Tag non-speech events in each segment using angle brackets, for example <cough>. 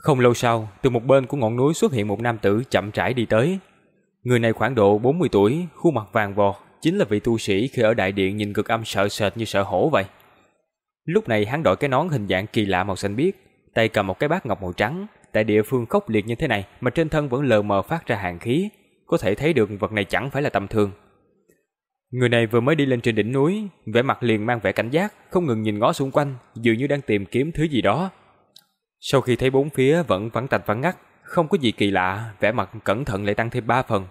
Không lâu sau, từ một bên của ngọn núi xuất hiện một nam tử chậm rãi đi tới. Người này khoảng độ 40 tuổi, khuôn mặt vàng vọt, chính là vị tu sĩ khi ở đại điện nhìn cực âm sợ sệt như sợ hổ vậy. Lúc này hắn đội cái nón hình dạng kỳ lạ màu xanh biếc, tay cầm một cái bát ngọc màu trắng, tại địa phương khốc liệt như thế này mà trên thân vẫn lờ mờ phát ra hàn khí, có thể thấy được vật này chẳng phải là tầm thường. Người này vừa mới đi lên trên đỉnh núi, vẻ mặt liền mang vẻ cảnh giác, không ngừng nhìn ngó xung quanh, dường như đang tìm kiếm thứ gì đó. Sau khi thấy bốn phía vẫn vắng tạch vắng ngắt, không có gì kỳ lạ, vẻ mặt cẩn thận lại tăng thêm ba phần.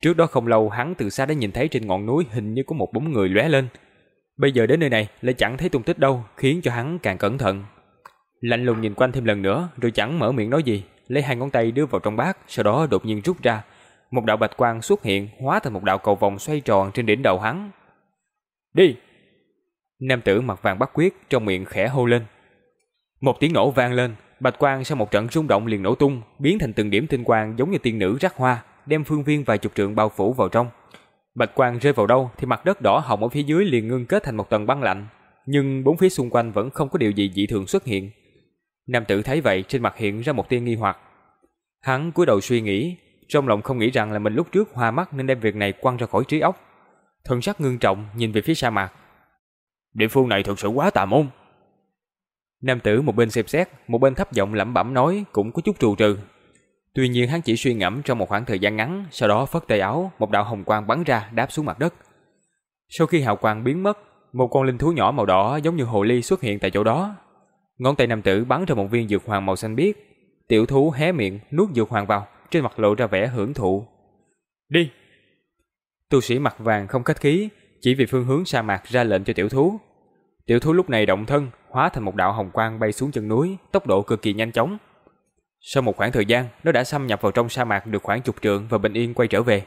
Trước đó không lâu hắn từ xa đã nhìn thấy trên ngọn núi hình như có một bóng người lóe lên. Bây giờ đến nơi này lại chẳng thấy tung tích đâu, khiến cho hắn càng cẩn thận. Lạnh lùng nhìn quanh thêm lần nữa, rồi chẳng mở miệng nói gì, lấy hai ngón tay đưa vào trong bát, sau đó đột nhiên rút ra, một đạo bạch quang xuất hiện, hóa thành một đạo cầu vòng xoay tròn trên đỉnh đầu hắn. "Đi!" Nam tử mặt vàng bắt quyết, trong miệng khẽ hô lên. Một tiếng nổ vang lên, bạch quang sau một trận rung động liền nổ tung, biến thành từng điểm tinh quang giống như tiên nữ rắc hoa, đem phương viên vài chục trượng bao phủ vào trong. Bạch quang rơi vào đâu thì mặt đất đỏ hồng ở phía dưới liền ngưng kết thành một tầng băng lạnh, nhưng bốn phía xung quanh vẫn không có điều gì dị thường xuất hiện. Nam tử thấy vậy trên mặt hiện ra một tia nghi hoặc. Hắn cúi đầu suy nghĩ, trong lòng không nghĩ rằng là mình lúc trước hoa mắt nên đem việc này quăng ra khỏi trí óc. Thần sắc ngưng trọng nhìn về phía sa mạc. Địa phương này thực sự quá tà môn. Nam tử một bên xem xét, một bên thấp giọng lẩm bẩm nói cũng có chút trù trừ. Tuy nhiên hắn chỉ suy ngẫm trong một khoảng thời gian ngắn, sau đó phất tay áo, một đạo hồng quang bắn ra đáp xuống mặt đất. Sau khi hào quang biến mất, một con linh thú nhỏ màu đỏ giống như hồ ly xuất hiện tại chỗ đó. Ngón tay nam tử bắn ra một viên dược hoàng màu xanh biếc. Tiểu thú hé miệng nuốt dược hoàng vào, trên mặt lộ ra vẻ hưởng thụ. Đi! Tu sĩ mặt vàng không khách khí, chỉ vì phương hướng sa mạc ra lệnh cho tiểu thú. Tiểu thú lúc này động thân, hóa thành một đạo hồng quang bay xuống chân núi, tốc độ cực kỳ nhanh chóng. Sau một khoảng thời gian, nó đã xâm nhập vào trong sa mạc được khoảng chục trượng và bình yên quay trở về.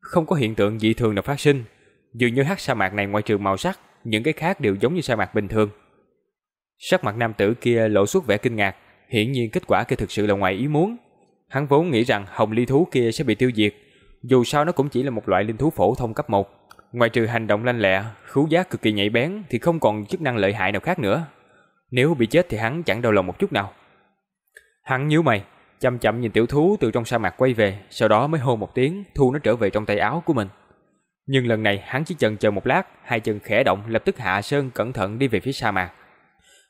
Không có hiện tượng dị thường nào phát sinh, dường như hắc sa mạc này ngoại trừ màu sắc, những cái khác đều giống như sa mạc bình thường. Sắc mặt nam tử kia lộ xuất vẻ kinh ngạc, hiển nhiên kết quả kia thực sự là ngoài ý muốn. Hắn vốn nghĩ rằng hồng ly thú kia sẽ bị tiêu diệt, dù sao nó cũng chỉ là một loại linh thú phổ thông cấp 1. Ngoài trừ hành động lanh lẹ, khứu giác cực kỳ nhạy bén thì không còn chức năng lợi hại nào khác nữa. Nếu bị chết thì hắn chẳng đau lòng một chút nào. Hắn nhíu mày, chậm chậm nhìn tiểu thú từ trong sa mạc quay về, sau đó mới hô một tiếng, thu nó trở về trong tay áo của mình. Nhưng lần này hắn chỉ chần chờ một lát, hai chân khẽ động lập tức hạ sơn cẩn thận đi về phía sa mạc.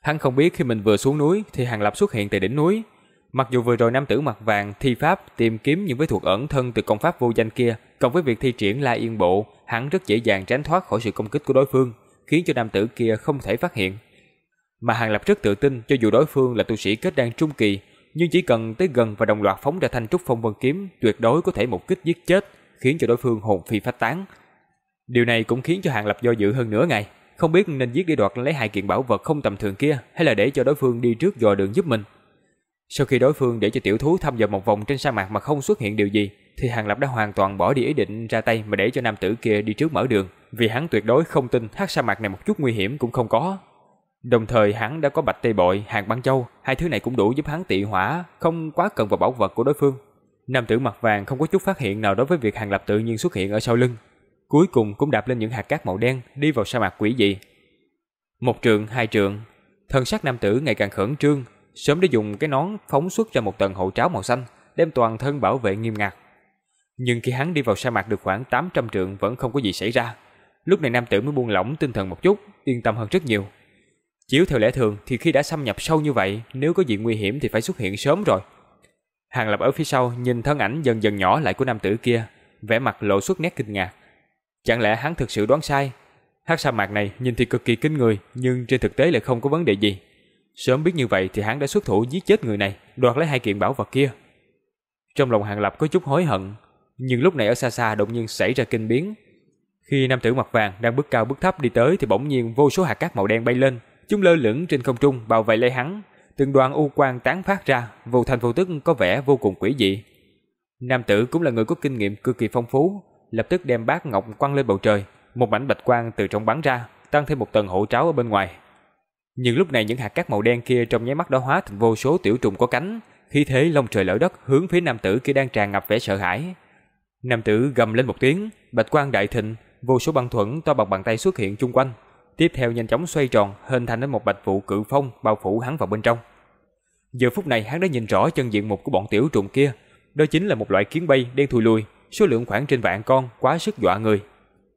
Hắn không biết khi mình vừa xuống núi thì Hàng Lập xuất hiện tại đỉnh núi, Mặc dù vừa rồi nam tử mặt vàng thi pháp tìm kiếm những vết thuộc ẩn thân từ công pháp vô danh kia, cộng với việc thi triển La Yên Bộ, hắn rất dễ dàng tránh thoát khỏi sự công kích của đối phương, khiến cho nam tử kia không thể phát hiện. Mà Hàng Lập rất tự tin cho dù đối phương là tu sĩ kết đan trung kỳ, nhưng chỉ cần tới gần và đồng loạt phóng ra thanh trúc phong vân kiếm, tuyệt đối có thể một kích giết chết, khiến cho đối phương hồn phi phách tán. Điều này cũng khiến cho Hàng Lập do dự hơn nửa ngày, không biết nên giết để đoạt lấy hai kiện bảo vật không tầm thường kia hay là để cho đối phương đi trước dò đường giúp mình. Sau khi đối phương để cho tiểu thú thăm dò một vòng trên sa mạc mà không xuất hiện điều gì, thì Hàng Lập đã hoàn toàn bỏ đi ý định ra tay mà để cho nam tử kia đi trước mở đường, vì hắn tuyệt đối không tin hắc sa mạc này một chút nguy hiểm cũng không có. Đồng thời hắn đã có bạch tê bội, hàng băng châu, hai thứ này cũng đủ giúp hắn tị hỏa, không quá cần vào bảo vật của đối phương. Nam tử mặt vàng không có chút phát hiện nào đối với việc Hàng Lập tự nhiên xuất hiện ở sau lưng. Cuối cùng cũng đạp lên những hạt cát màu đen, đi vào sa mạc quỷ dị. Một trường, hai trường, thân sắc nam tử ngày càng khẩn trương, sớm đã dùng cái nón phóng xuất ra một tầng hộ tráo màu xanh, đem toàn thân bảo vệ nghiêm ngặt. Nhưng khi hắn đi vào sa mạc được khoảng 800 trượng vẫn không có gì xảy ra. Lúc này nam tử mới buông lỏng tinh thần một chút, yên tâm hơn rất nhiều. Chiếu theo lẽ thường thì khi đã xâm nhập sâu như vậy, nếu có gì nguy hiểm thì phải xuất hiện sớm rồi. Hàng Lập ở phía sau nhìn thân ảnh dần dần nhỏ lại của nam tử kia, vẻ mặt lộ xuất nét kinh ngạc. Chẳng lẽ hắn thực sự đoán sai? Hắc sa mạc này nhìn thì cực kỳ kinh người, nhưng trên thực tế lại không có vấn đề gì. Sớm biết như vậy thì hắn đã xuất thủ giết chết người này, đoạt lấy hai kiện bảo vật kia. Trong lòng Hàng Lập có chút hối hận, nhưng lúc này ở xa xa đột nhiên xảy ra kinh biến. Khi nam tử mặt vàng đang bước cao bước thấp đi tới thì bỗng nhiên vô số hạt cát màu đen bay lên, chúng lơ lửng trên không trung bao vây lấy hắn, từng đoàn u quang tán phát ra, vô thành vô tức có vẻ vô cùng quỷ dị. Nam tử cũng là người có kinh nghiệm cực kỳ phong phú, lập tức đem bát ngọc quăng lên bầu trời, một mảnh bạch quang từ trong bắn ra, tăng thêm một tầng hộ tráo ở bên ngoài, nhưng lúc này những hạt cát màu đen kia trong nháy mắt đó hóa thành vô số tiểu trùng có cánh, khí thế long trời lở đất hướng phía nam tử kia đang tràn ngập vẻ sợ hãi. Nam tử gầm lên một tiếng, bạch quang đại thịnh, vô số băng thuẫn to bằng bàn tay xuất hiện chung quanh, tiếp theo nhanh chóng xoay tròn, hình thành nên một bạch vụ cự phong bao phủ hắn vào bên trong. Giờ phút này hắn đã nhìn rõ chân diện mục của bọn tiểu trùng kia, đó chính là một loại kiến bay đen thui lùi, số lượng khoảng trên vạn con, quá sức dọa người.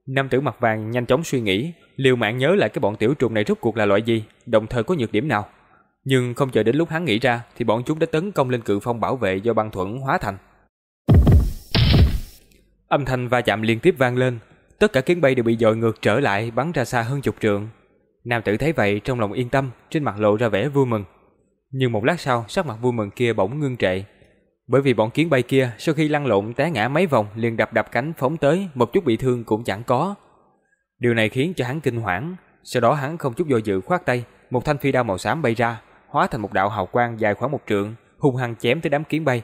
Nam tử mặt vàng nhanh chóng suy nghĩ, liều mạng nhớ lại cái bọn tiểu trùng này rốt cuộc là loại gì, đồng thời có nhược điểm nào. Nhưng không chờ đến lúc hắn nghĩ ra thì bọn chúng đã tấn công lên cự phong bảo vệ do băng thuẫn hóa thành. Âm thanh va chạm liên tiếp vang lên, tất cả kiến bay đều bị dội ngược trở lại bắn ra xa hơn chục trượng. Nam tử thấy vậy trong lòng yên tâm, trên mặt lộ ra vẻ vui mừng. Nhưng một lát sau, sắc mặt vui mừng kia bỗng ngưng trệ. Bởi vì bọn kiến bay kia sau khi lăn lộn té ngã mấy vòng liền đập đập cánh phóng tới, một chút bị thương cũng chẳng có. Điều này khiến cho hắn kinh hoảng, sau đó hắn không chút do dự khoát tay, một thanh phi đao màu xám bay ra, hóa thành một đạo hào quang dài khoảng một trượng, hung hăng chém tới đám kiến bay.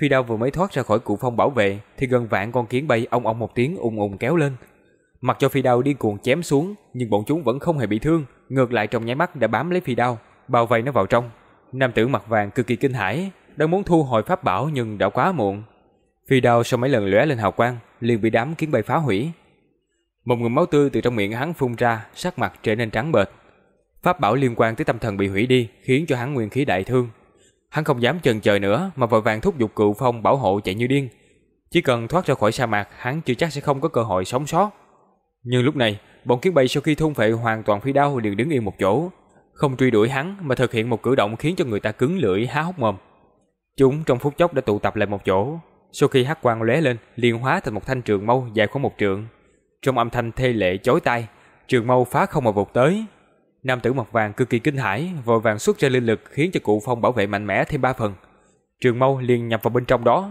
Phi đao vừa mới thoát ra khỏi cụ phong bảo vệ thì gần vạn con kiến bay ong ong một tiếng ùng ùng kéo lên. Mặc cho phi đao điên cuồng chém xuống, nhưng bọn chúng vẫn không hề bị thương, ngược lại trong nháy mắt đã bám lấy phi đao, bao vây nó vào trong. Nam tử mặt vàng cực kỳ kinh hãi, đang muốn thu hồi pháp bảo nhưng đã quá muộn. Phi đao sau mấy lần lóe lên hào quang, liền bị đám kiến bay phá hủy. Một ngụm máu tươi từ trong miệng hắn phun ra, sắc mặt trở nên trắng bệch. Pháp bảo liên quan tới tâm thần bị hủy đi, khiến cho hắn nguyên khí đại thương. Hắn không dám chần chờ nữa mà vội vàng thúc giục cựu phong bảo hộ chạy như điên. Chỉ cần thoát ra khỏi sa mạc, hắn chưa chắc sẽ không có cơ hội sống sót. Nhưng lúc này, bọn kiến bay sau khi thôn phệ hoàn toàn phi đao liền đứng yên một chỗ, không truy đuổi hắn mà thực hiện một cử động khiến cho người ta cứng lưỡi há hốc mồm. Chúng trong phút chốc đã tụ tập lại một chỗ, sau khi hắc quang lóe lên, liền hóa thành một thanh trường mâu dài khoảng một trượng. Trong âm thanh thê lệ chói tai, trường mâu phá không mà vụt tới. Nam tử mặt vàng cực kỳ kinh hãi, vội vàng xuất ra linh lực khiến cho cụ phong bảo vệ mạnh mẽ thêm ba phần. Trường mâu liền nhập vào bên trong đó.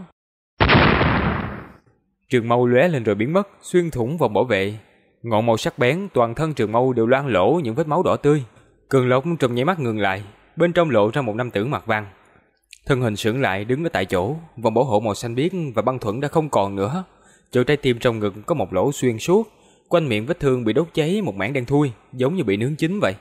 Trường mâu lóe lên rồi biến mất, xuyên thủng vòng bảo vệ. Ngọn màu sắc bén, toàn thân trường mâu đều loang lỗ những vết máu đỏ tươi. Cường lộc trong nháy mắt ngừng lại, bên trong lộ ra một nam tử mặt vàng. Thân hình sững lại đứng ở tại chỗ, vòng bảo hộ màu xanh biếc và băng thuẫn đã không còn nữa. Chỗ trái tim trong ngực có một lỗ xuyên suốt, quanh miệng vết thương bị đốt cháy một mảng đen thui, giống như bị nướng chín vậy.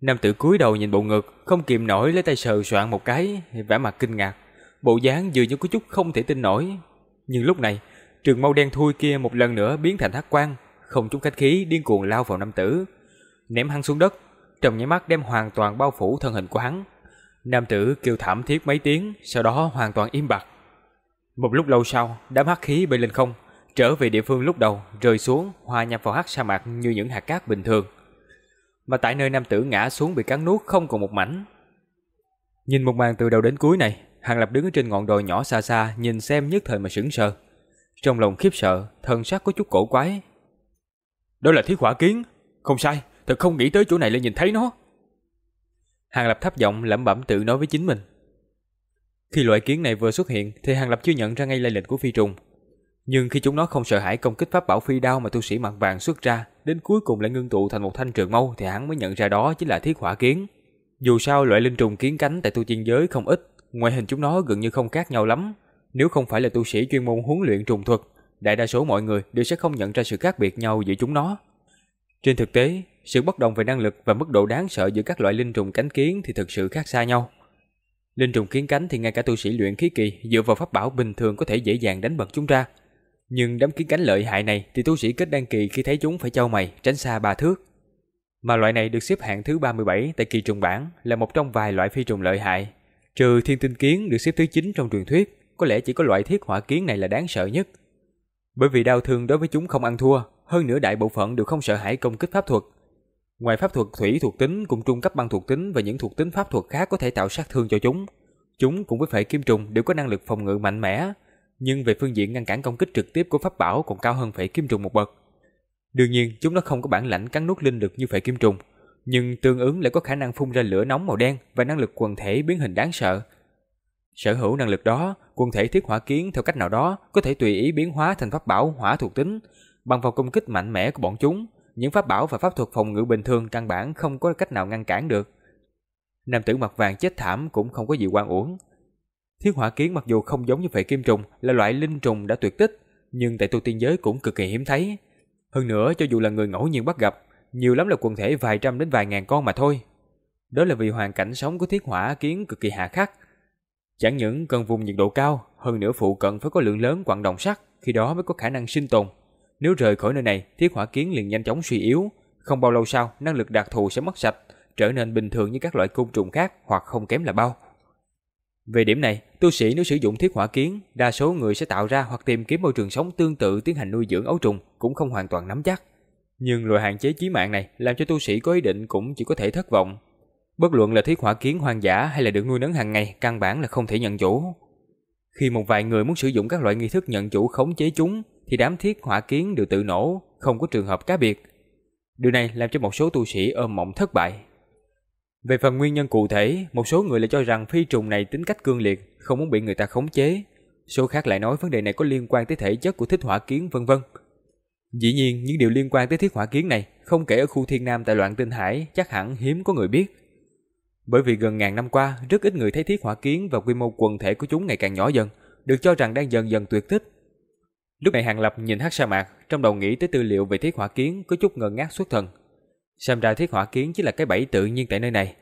Nam tử cúi đầu nhìn bộ ngực, không kìm nổi lấy tay sờ soạn một cái, vẻ mặt kinh ngạc, bộ dáng dường như có chút không thể tin nổi. Nhưng lúc này, trường mâu đen thui kia một lần nữa biến thành hắc quang, không chút khách khí điên cuồng lao vào nam tử, ném hắn xuống đất, trong nháy mắt đem hoàn toàn bao phủ thân hình của hắn. Nam tử kêu thảm thiết mấy tiếng, sau đó hoàn toàn im bặt. Một lúc lâu sau, đám hắc khí bay lên không, trở về địa phương lúc đầu, rơi xuống, hòa nhập vào hắc sa mạc như những hạt cát bình thường. Mà tại nơi nam tử ngã xuống bị cắn nuốt không còn một mảnh. Nhìn một màn từ đầu đến cuối này, Hàng Lập đứng ở trên ngọn đồi nhỏ xa xa, nhìn xem nhất thời mà sững sờ. Trong lòng khiếp sợ, thần sắc có chút cổ quái. Đó là thiết hỏa kiến, không sai, thật không nghĩ tới chỗ này lại nhìn thấy nó. Hàng Lập thấp giọng lẩm bẩm tự nói với chính mình. Khi loại kiến này vừa xuất hiện thì Hàng Lập chưa nhận ra ngay lai lịch của phi trùng. Nhưng khi chúng nó không sợ hãi công kích pháp bảo phi đao mà tu sĩ mặt vàng xuất ra, đến cuối cùng lại ngưng tụ thành một thanh trường mâu thì hắn mới nhận ra đó chính là thiết hỏa kiến. Dù sao loại linh trùng kiến cánh tại tu tiên giới không ít, ngoại hình chúng nó gần như không khác nhau lắm. Nếu không phải là tu sĩ chuyên môn huấn luyện trùng thuật, đại đa số mọi người đều sẽ không nhận ra sự khác biệt nhau giữa chúng nó. Trên thực tế, sự bất đồng về năng lực và mức độ đáng sợ giữa các loại linh trùng cánh kiến thì thực sự khác xa nhau. Linh trùng kiến cánh thì ngay cả tu sĩ luyện khí kỳ dựa vào pháp bảo bình thường có thể dễ dàng đánh bật chúng ra. Nhưng đám kiến cánh lợi hại này thì tu sĩ kết đăng kỳ khi thấy chúng phải trao mày, tránh xa ba thước. Mà loại này được xếp hạng thứ 37 tại kỳ trùng bản là một trong vài loại phi trùng lợi hại. Trừ thiên tinh kiến được xếp thứ 9 trong truyền thuyết, có lẽ chỉ có loại thiết hỏa kiến này là đáng sợ nhất. Bởi vì đau thương đối với chúng không ăn thua, hơn nữa đại bộ phận đều không sợ hãi công kích pháp thuật, Ngoài pháp thuật thủy thuộc tính cùng trung cấp băng thuộc tính và những thuộc tính pháp thuật khác có thể tạo sát thương cho chúng, chúng cùng với phệ kim trùng đều có năng lực phòng ngự mạnh mẽ, nhưng về phương diện ngăn cản công kích trực tiếp của pháp bảo còn cao hơn phệ kim trùng một bậc. Đương nhiên, chúng nó không có bản lãnh cắn nuốt linh lực như phệ kim trùng, nhưng tương ứng lại có khả năng phun ra lửa nóng màu đen và năng lực quần thể biến hình đáng sợ. Sở hữu năng lực đó, quần thể thiết hỏa kiến theo cách nào đó có thể tùy ý biến hóa thành pháp bảo hỏa thuộc tính, bằng vào công kích mạnh mẽ của bọn chúng, những pháp bảo và pháp thuật phòng ngự bình thường căn bản không có cách nào ngăn cản được. Nam tử mặt vàng chết thảm cũng không có gì quan uổng. Thiết hỏa kiến mặc dù không giống như phệ kim trùng là loại linh trùng đã tuyệt tích, nhưng tại tu tiên giới cũng cực kỳ hiếm thấy. Hơn nữa cho dù là người ngẫu nhiên bắt gặp, nhiều lắm là quần thể vài trăm đến vài ngàn con mà thôi. Đó là vì hoàn cảnh sống của thiết hỏa kiến cực kỳ hạ khắc. Chẳng những cần vùng nhiệt độ cao, hơn nữa phụ cận phải có lượng lớn quặng đồng sắt, khi đó mới có khả năng sinh tồn. Nếu rời khỏi nơi này, thiết hỏa kiến liền nhanh chóng suy yếu. Không bao lâu sau, năng lực đặc thù sẽ mất sạch, trở nên bình thường như các loại côn trùng khác hoặc không kém là bao. Về điểm này, tu sĩ nếu sử dụng thiết hỏa kiến, đa số người sẽ tạo ra hoặc tìm kiếm môi trường sống tương tự tiến hành nuôi dưỡng ấu trùng cũng không hoàn toàn nắm chắc. Nhưng loại hạn chế chí mạng này làm cho tu sĩ có ý định cũng chỉ có thể thất vọng. Bất luận là thiết hỏa kiến hoang dã hay là được nuôi nấng hàng ngày, căn bản là không thể nhận chủ. Khi một vài người muốn sử dụng các loại nghi thức nhận chủ khống chế chúng, thì đám thiết hỏa kiến đều tự nổ, không có trường hợp cá biệt. Điều này làm cho một số tu sĩ ôm mộng thất bại. Về phần nguyên nhân cụ thể, một số người lại cho rằng phi trùng này tính cách cương liệt, không muốn bị người ta khống chế. Số khác lại nói vấn đề này có liên quan tới thể chất của thích hỏa kiến vân vân. Dĩ nhiên, những điều liên quan tới thiết hỏa kiến này, không kể ở khu thiên nam tại loạn tinh hải, chắc hẳn hiếm có người biết. Bởi vì gần ngàn năm qua, rất ít người thấy thiết hỏa kiến và quy mô quần thể của chúng ngày càng nhỏ dần, được cho rằng đang dần dần tuyệt tích. Lúc này Hàng Lập nhìn hắc sa mạc, trong đầu nghĩ tới tư liệu về thiết hỏa kiến có chút ngơ ngác xuất thần. Xem ra thiết hỏa kiến chỉ là cái bẫy tự nhiên tại nơi này.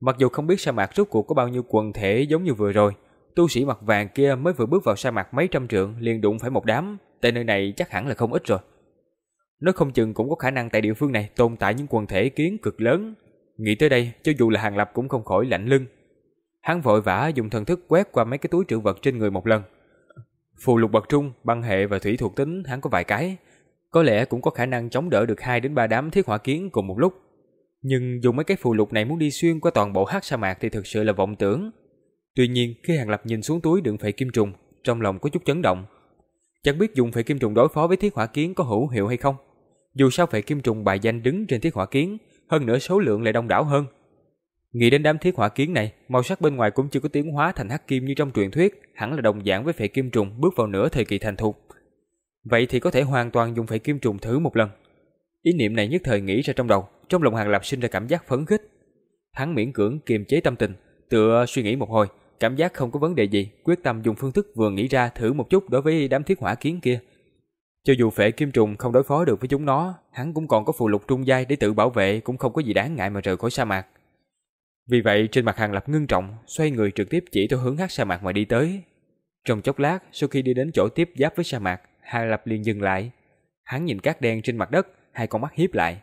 Mặc dù không biết sa mạc rốt cuộc có bao nhiêu quần thể giống như vừa rồi, tu sĩ mặt vàng kia mới vừa bước vào sa mạc mấy trăm trượng liền đụng phải một đám, tại nơi này chắc hẳn là không ít rồi. Nó không chừng cũng có khả năng tại địa phương này tồn tại những quần thể kiến cực lớn. Nghĩ tới đây, cho dù là Hàng Lập cũng không khỏi lạnh lưng. Hắn vội vã dùng thần thức quét qua mấy cái túi trữ vật trên người một lần. Phù lục bậc trung, băng hệ và thủy thuộc tính hắn có vài cái, có lẽ cũng có khả năng chống đỡ được 2 đến 3 đám thiết hỏa kiến cùng một lúc. Nhưng dùng mấy cái phù lục này muốn đi xuyên qua toàn bộ hắc sa mạc thì thực sự là vọng tưởng. Tuy nhiên, khi Hàng Lập nhìn xuống túi đựng phệ kim trùng, trong lòng có chút chấn động. Chẳng biết dùng phệ kim trùng đối phó với thiết hỏa kiến có hữu hiệu hay không. Dù sao phệ kim trùng bài danh đứng trên thiết hỏa kiến, hơn nữa số lượng lại đông đảo hơn. Nghĩ đến đám thiết hỏa kiến này, màu sắc bên ngoài cũng chưa có tiến hóa thành hắc kim như trong truyền thuyết, hẳn là đồng dạng với phệ kim trùng bước vào nửa thời kỳ thành thục. Vậy thì có thể hoàn toàn dùng phệ kim trùng thử một lần. Ý niệm này nhất thời nghĩ ra trong đầu, trong lòng Hàng Lập sinh ra cảm giác phấn khích. Hắn miễn cưỡng kiềm chế tâm tình, tựa suy nghĩ một hồi, cảm giác không có vấn đề gì, quyết tâm dùng phương thức vừa nghĩ ra thử một chút đối với đám thiết hỏa kiến kia. Cho dù phệ kim trùng không đối phó được với chúng nó, hắn cũng còn có phù lục trung giai để tự bảo vệ cũng không có gì đáng ngại mà rời khỏi sa mạc. Vì vậy trên mặt Hàng Lập ngưng trọng, xoay người trực tiếp chỉ theo hướng hát sa mạc mà đi tới. Trong chốc lát, sau khi đi đến chỗ tiếp giáp với sa mạc, Hàng Lập liền dừng lại. Hắn nhìn cát đen trên mặt đất, hai con mắt hiếp lại.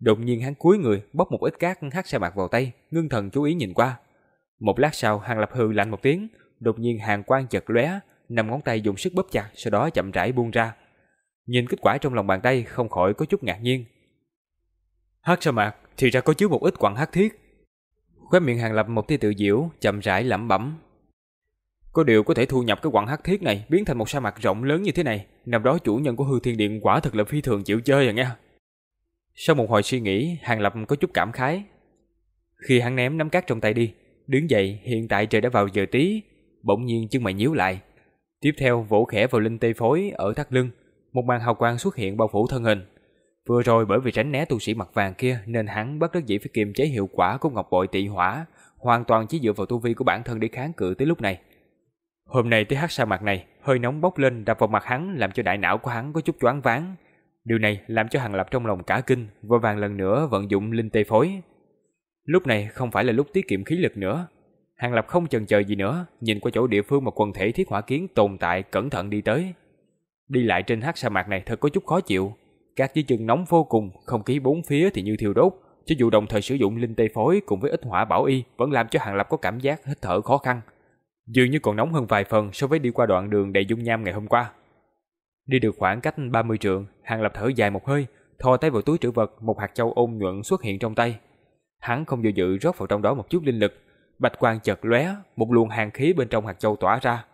Đột nhiên hắn cúi người, bóc một ít cát hát sa mạc vào tay, ngưng thần chú ý nhìn qua. Một lát sau, Hàng Lập hừ lạnh một tiếng, đột nhiên hàng quang chật lóe, năm ngón tay dùng sức bóp chặt, sau đó chậm rãi buông ra. Nhìn kết quả trong lòng bàn tay không khỏi có chút ngạc nhiên. Hắc sa mạc thì ra có chứa một ít quặng hắc thiết. Khóe miệng Hàng Lập một tia tự diễu, chậm rãi lẩm bẩm. Có điều có thể thu nhập cái quặng hắc thiết này biến thành một sa mạc rộng lớn như thế này, năm đó chủ nhân của hư thiên điện quả thật là phi thường chịu chơi à nghe. Sau một hồi suy nghĩ, Hàng Lập có chút cảm khái. Khi hắn ném nắm cát trong tay đi, đứng dậy hiện tại trời đã vào giờ tí, bỗng nhiên chân mày nhíu lại. Tiếp theo vỗ khẽ vào linh tê phối ở thắt lưng, một màn hào quang xuất hiện bao phủ thân hình. Vừa rồi bởi vì tránh né tu sĩ mặt vàng kia nên hắn bất đắc dĩ phải kiềm chế hiệu quả của ngọc bội tị hỏa, hoàn toàn chỉ dựa vào tu vi của bản thân để kháng cự tới lúc này. Hôm nay tới hắc sa mạc này, hơi nóng bốc lên đập vào mặt hắn làm cho đại não của hắn có chút choáng váng. Điều này làm cho Hàng Lập trong lòng cả kinh, vội vàng lần nữa vận dụng linh tê phối. Lúc này không phải là lúc tiết kiệm khí lực nữa. Hàng Lập không chần chờ gì nữa, nhìn qua chỗ địa phương mà quần thể thiết hỏa kiến tồn tại cẩn thận đi tới. Đi lại trên hắc sa mạc này thật có chút khó chịu. Các dưới chân nóng vô cùng, không khí bốn phía thì như thiêu đốt. Cho dù đồng thời sử dụng linh tây phối cùng với ít hỏa bảo y vẫn làm cho Hàng Lập có cảm giác hít thở khó khăn. Dường như còn nóng hơn vài phần so với đi qua đoạn đường đầy dung nham ngày hôm qua. Đi được khoảng cách 30 trượng, Hàng Lập thở dài một hơi, thò tay vào túi trữ vật, một hạt châu ôn nhuận xuất hiện trong tay. Hắn không do dự rót vào trong đó một chút linh lực, bạch quang chợt lóe, một luồng hàn khí bên trong hạt châu tỏa ra.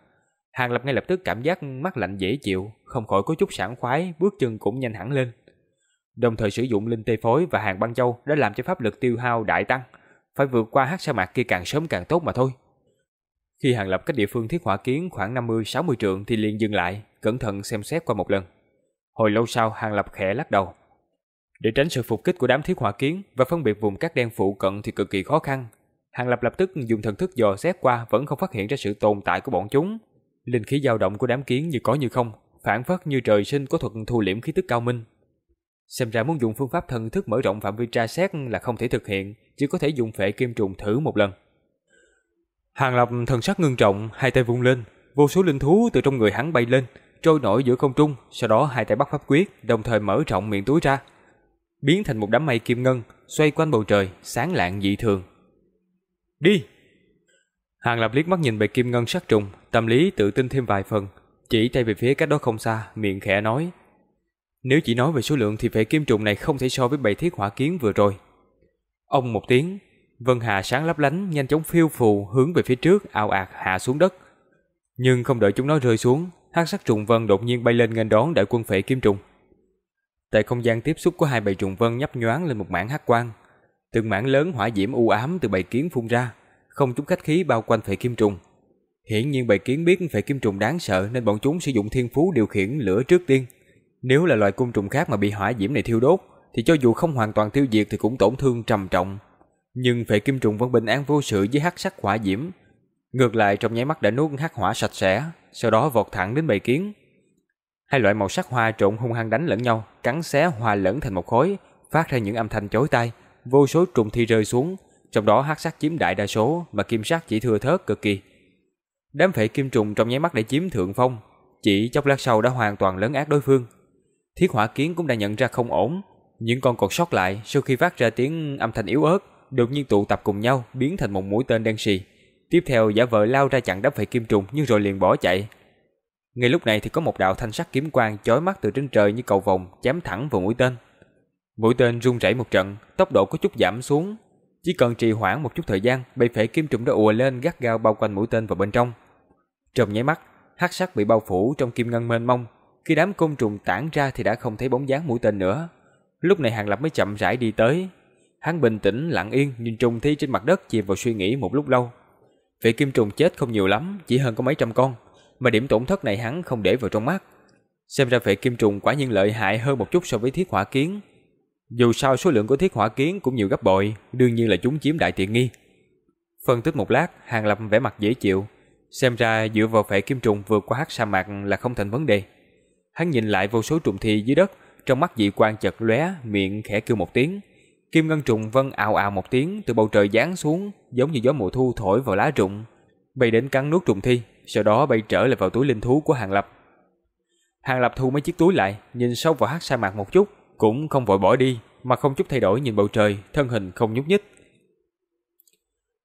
Hàng Lập ngay lập tức cảm giác mắt lạnh dễ chịu, không khỏi có chút sảng khoái, bước chân cũng nhanh hẳn lên. Đồng thời sử dụng linh tê phối và hàng băng châu đã làm cho pháp lực tiêu hao đại tăng, phải vượt qua hắc sa mạc kia càng sớm càng tốt mà thôi. Khi Hàng Lập cách địa phương thiết hỏa kiến khoảng 50-60 trượng thì liền dừng lại, cẩn thận xem xét qua một lần. Hồi lâu sau Hàng Lập khẽ lắc đầu. Để tránh sự phục kích của đám thiết hỏa kiến và phân biệt vùng các đen phụ cận thì cực kỳ khó khăn. Hàng Lập lập tức dùng thần thức dò xét qua vẫn không phát hiện ra sự tồn tại của bọn chúng. Linh khí dao động của đám kiến như có như không, phản phất như trời sinh có thuật thu liễm khí tức cao minh. Xem ra muốn dùng phương pháp thần thức mở rộng phạm vi tra xét là không thể thực hiện, chỉ có thể dùng phệ kim trùng thử một lần. Hàng Lập thần sắc ngưng trọng, hai tay vung lên, vô số linh thú từ trong người hắn bay lên, trôi nổi giữa không trung, sau đó hai tay bắt pháp quyết, đồng thời mở rộng miệng túi ra, biến thành một đám mây kim ngân, xoay quanh bầu trời, sáng lạng dị thường. Đi! Hàng Lập liếc mắt nhìn bầy kim ngân sắc trùng, tâm lý tự tin thêm vài phần, chỉ tay về phía cách đó không xa, miệng khẽ nói: "Nếu chỉ nói về số lượng thì phệ kim trùng này không thể so với bầy thiết hỏa kiến vừa rồi." Ông một tiếng, Vân Hà sáng lấp lánh nhanh chóng phiêu phù hướng về phía trước ao ạt hạ xuống đất. Nhưng không đợi chúng nó rơi xuống, hắc sắc trùng vân đột nhiên bay lên nghênh đón đại quân phệ kim trùng. Tại không gian tiếp xúc của hai bầy trùng vân nhấp nhoáng lên một mảng hắc quang, từng mảng lớn hỏa diễm u ám từ bầy kiến phun ra, không chút khách khí bao quanh phệ kim trùng. Hiển nhiên bầy kiến biết phệ kim trùng đáng sợ nên bọn chúng sử dụng thiên phú điều khiển lửa trước tiên. Nếu là loài côn trùng khác mà bị hỏa diễm này thiêu đốt, thì cho dù không hoàn toàn tiêu diệt thì cũng tổn thương trầm trọng. Nhưng phệ kim trùng vẫn bình an vô sự với hắc sắc hỏa diễm. Ngược lại trong nháy mắt đã nuốt hắc hỏa sạch sẽ, sau đó vọt thẳng đến bầy kiến. Hai loại màu sắc hoa trộn hung hăng đánh lẫn nhau, cắn xé hòa lẫn thành một khối, phát ra những âm thanh chói tai, vô số trùng thi rơi xuống, trong đó hắc sắc chiếm đại đa số mà kim sắc chỉ thừa thớt cực kỳ. Đám phệ kim trùng trong nháy mắt đã chiếm thượng phong, chỉ chốc lát sau đã hoàn toàn lấn át đối phương. Thiết hỏa kiến cũng đã nhận ra không ổn, những con còn sót lại sau khi phát ra tiếng âm thanh yếu ớt, đột nhiên tụ tập cùng nhau biến thành một mũi tên đen xì. Tiếp theo giả vờ lao ra chặn đám phệ kim trùng nhưng rồi liền bỏ chạy. Ngay lúc này thì có một đạo thanh sắc kiếm quang chói mắt từ trên trời như cầu vồng chém thẳng vào mũi tên. Mũi tên rung rẩy một trận, tốc độ có chút giảm xuống, chỉ cần trì hoãn một chút thời gian, bầy phệ kim trùng đã ùa lên gắt gao bao quanh mũi tên vào bên trong. Trong nháy mắt, hắc sắc bị bao phủ trong kim ngân mênh mông, khi đám côn trùng tản ra thì đã không thấy bóng dáng mũi tên nữa. Lúc này Hàng Lập mới chậm rãi đi tới. Hắn bình tĩnh lặng yên nhìn trùng thi trên mặt đất chìm vào suy nghĩ một lúc lâu. Phệ kim trùng chết không nhiều lắm, chỉ hơn có mấy trăm con, mà điểm tổn thất này hắn không để vào trong mắt. Xem ra phệ kim trùng quả nhiên lợi hại hơn một chút so với thiết hỏa kiến, dù sao số lượng của thiết hỏa kiến cũng nhiều gấp bội, đương nhiên là chúng chiếm đại tiện nghi. Phân tích một lát, Hàng Lập vẻ mặt dễ chịu, xem ra dựa vào phệ kim trùng vượt qua hắc sa mạc là không thành vấn đề. Hắn nhìn lại vô số trùng thi dưới đất, trong mắt dị quan chật lóe, miệng khẽ kêu một tiếng. Kim ngân trùng vân ào ào một tiếng từ bầu trời giáng xuống, giống như gió mùa thu thổi vào lá rụng, bay đến cắn nuốt trùng thi, sau đó bay trở lại vào túi linh thú của Hàng Lập. Hàng Lập thu mấy chiếc túi lại, nhìn sâu vào hắc sa mạc một chút, cũng không vội bỏ đi, mà không chút thay đổi nhìn bầu trời, thân hình không nhúc nhích.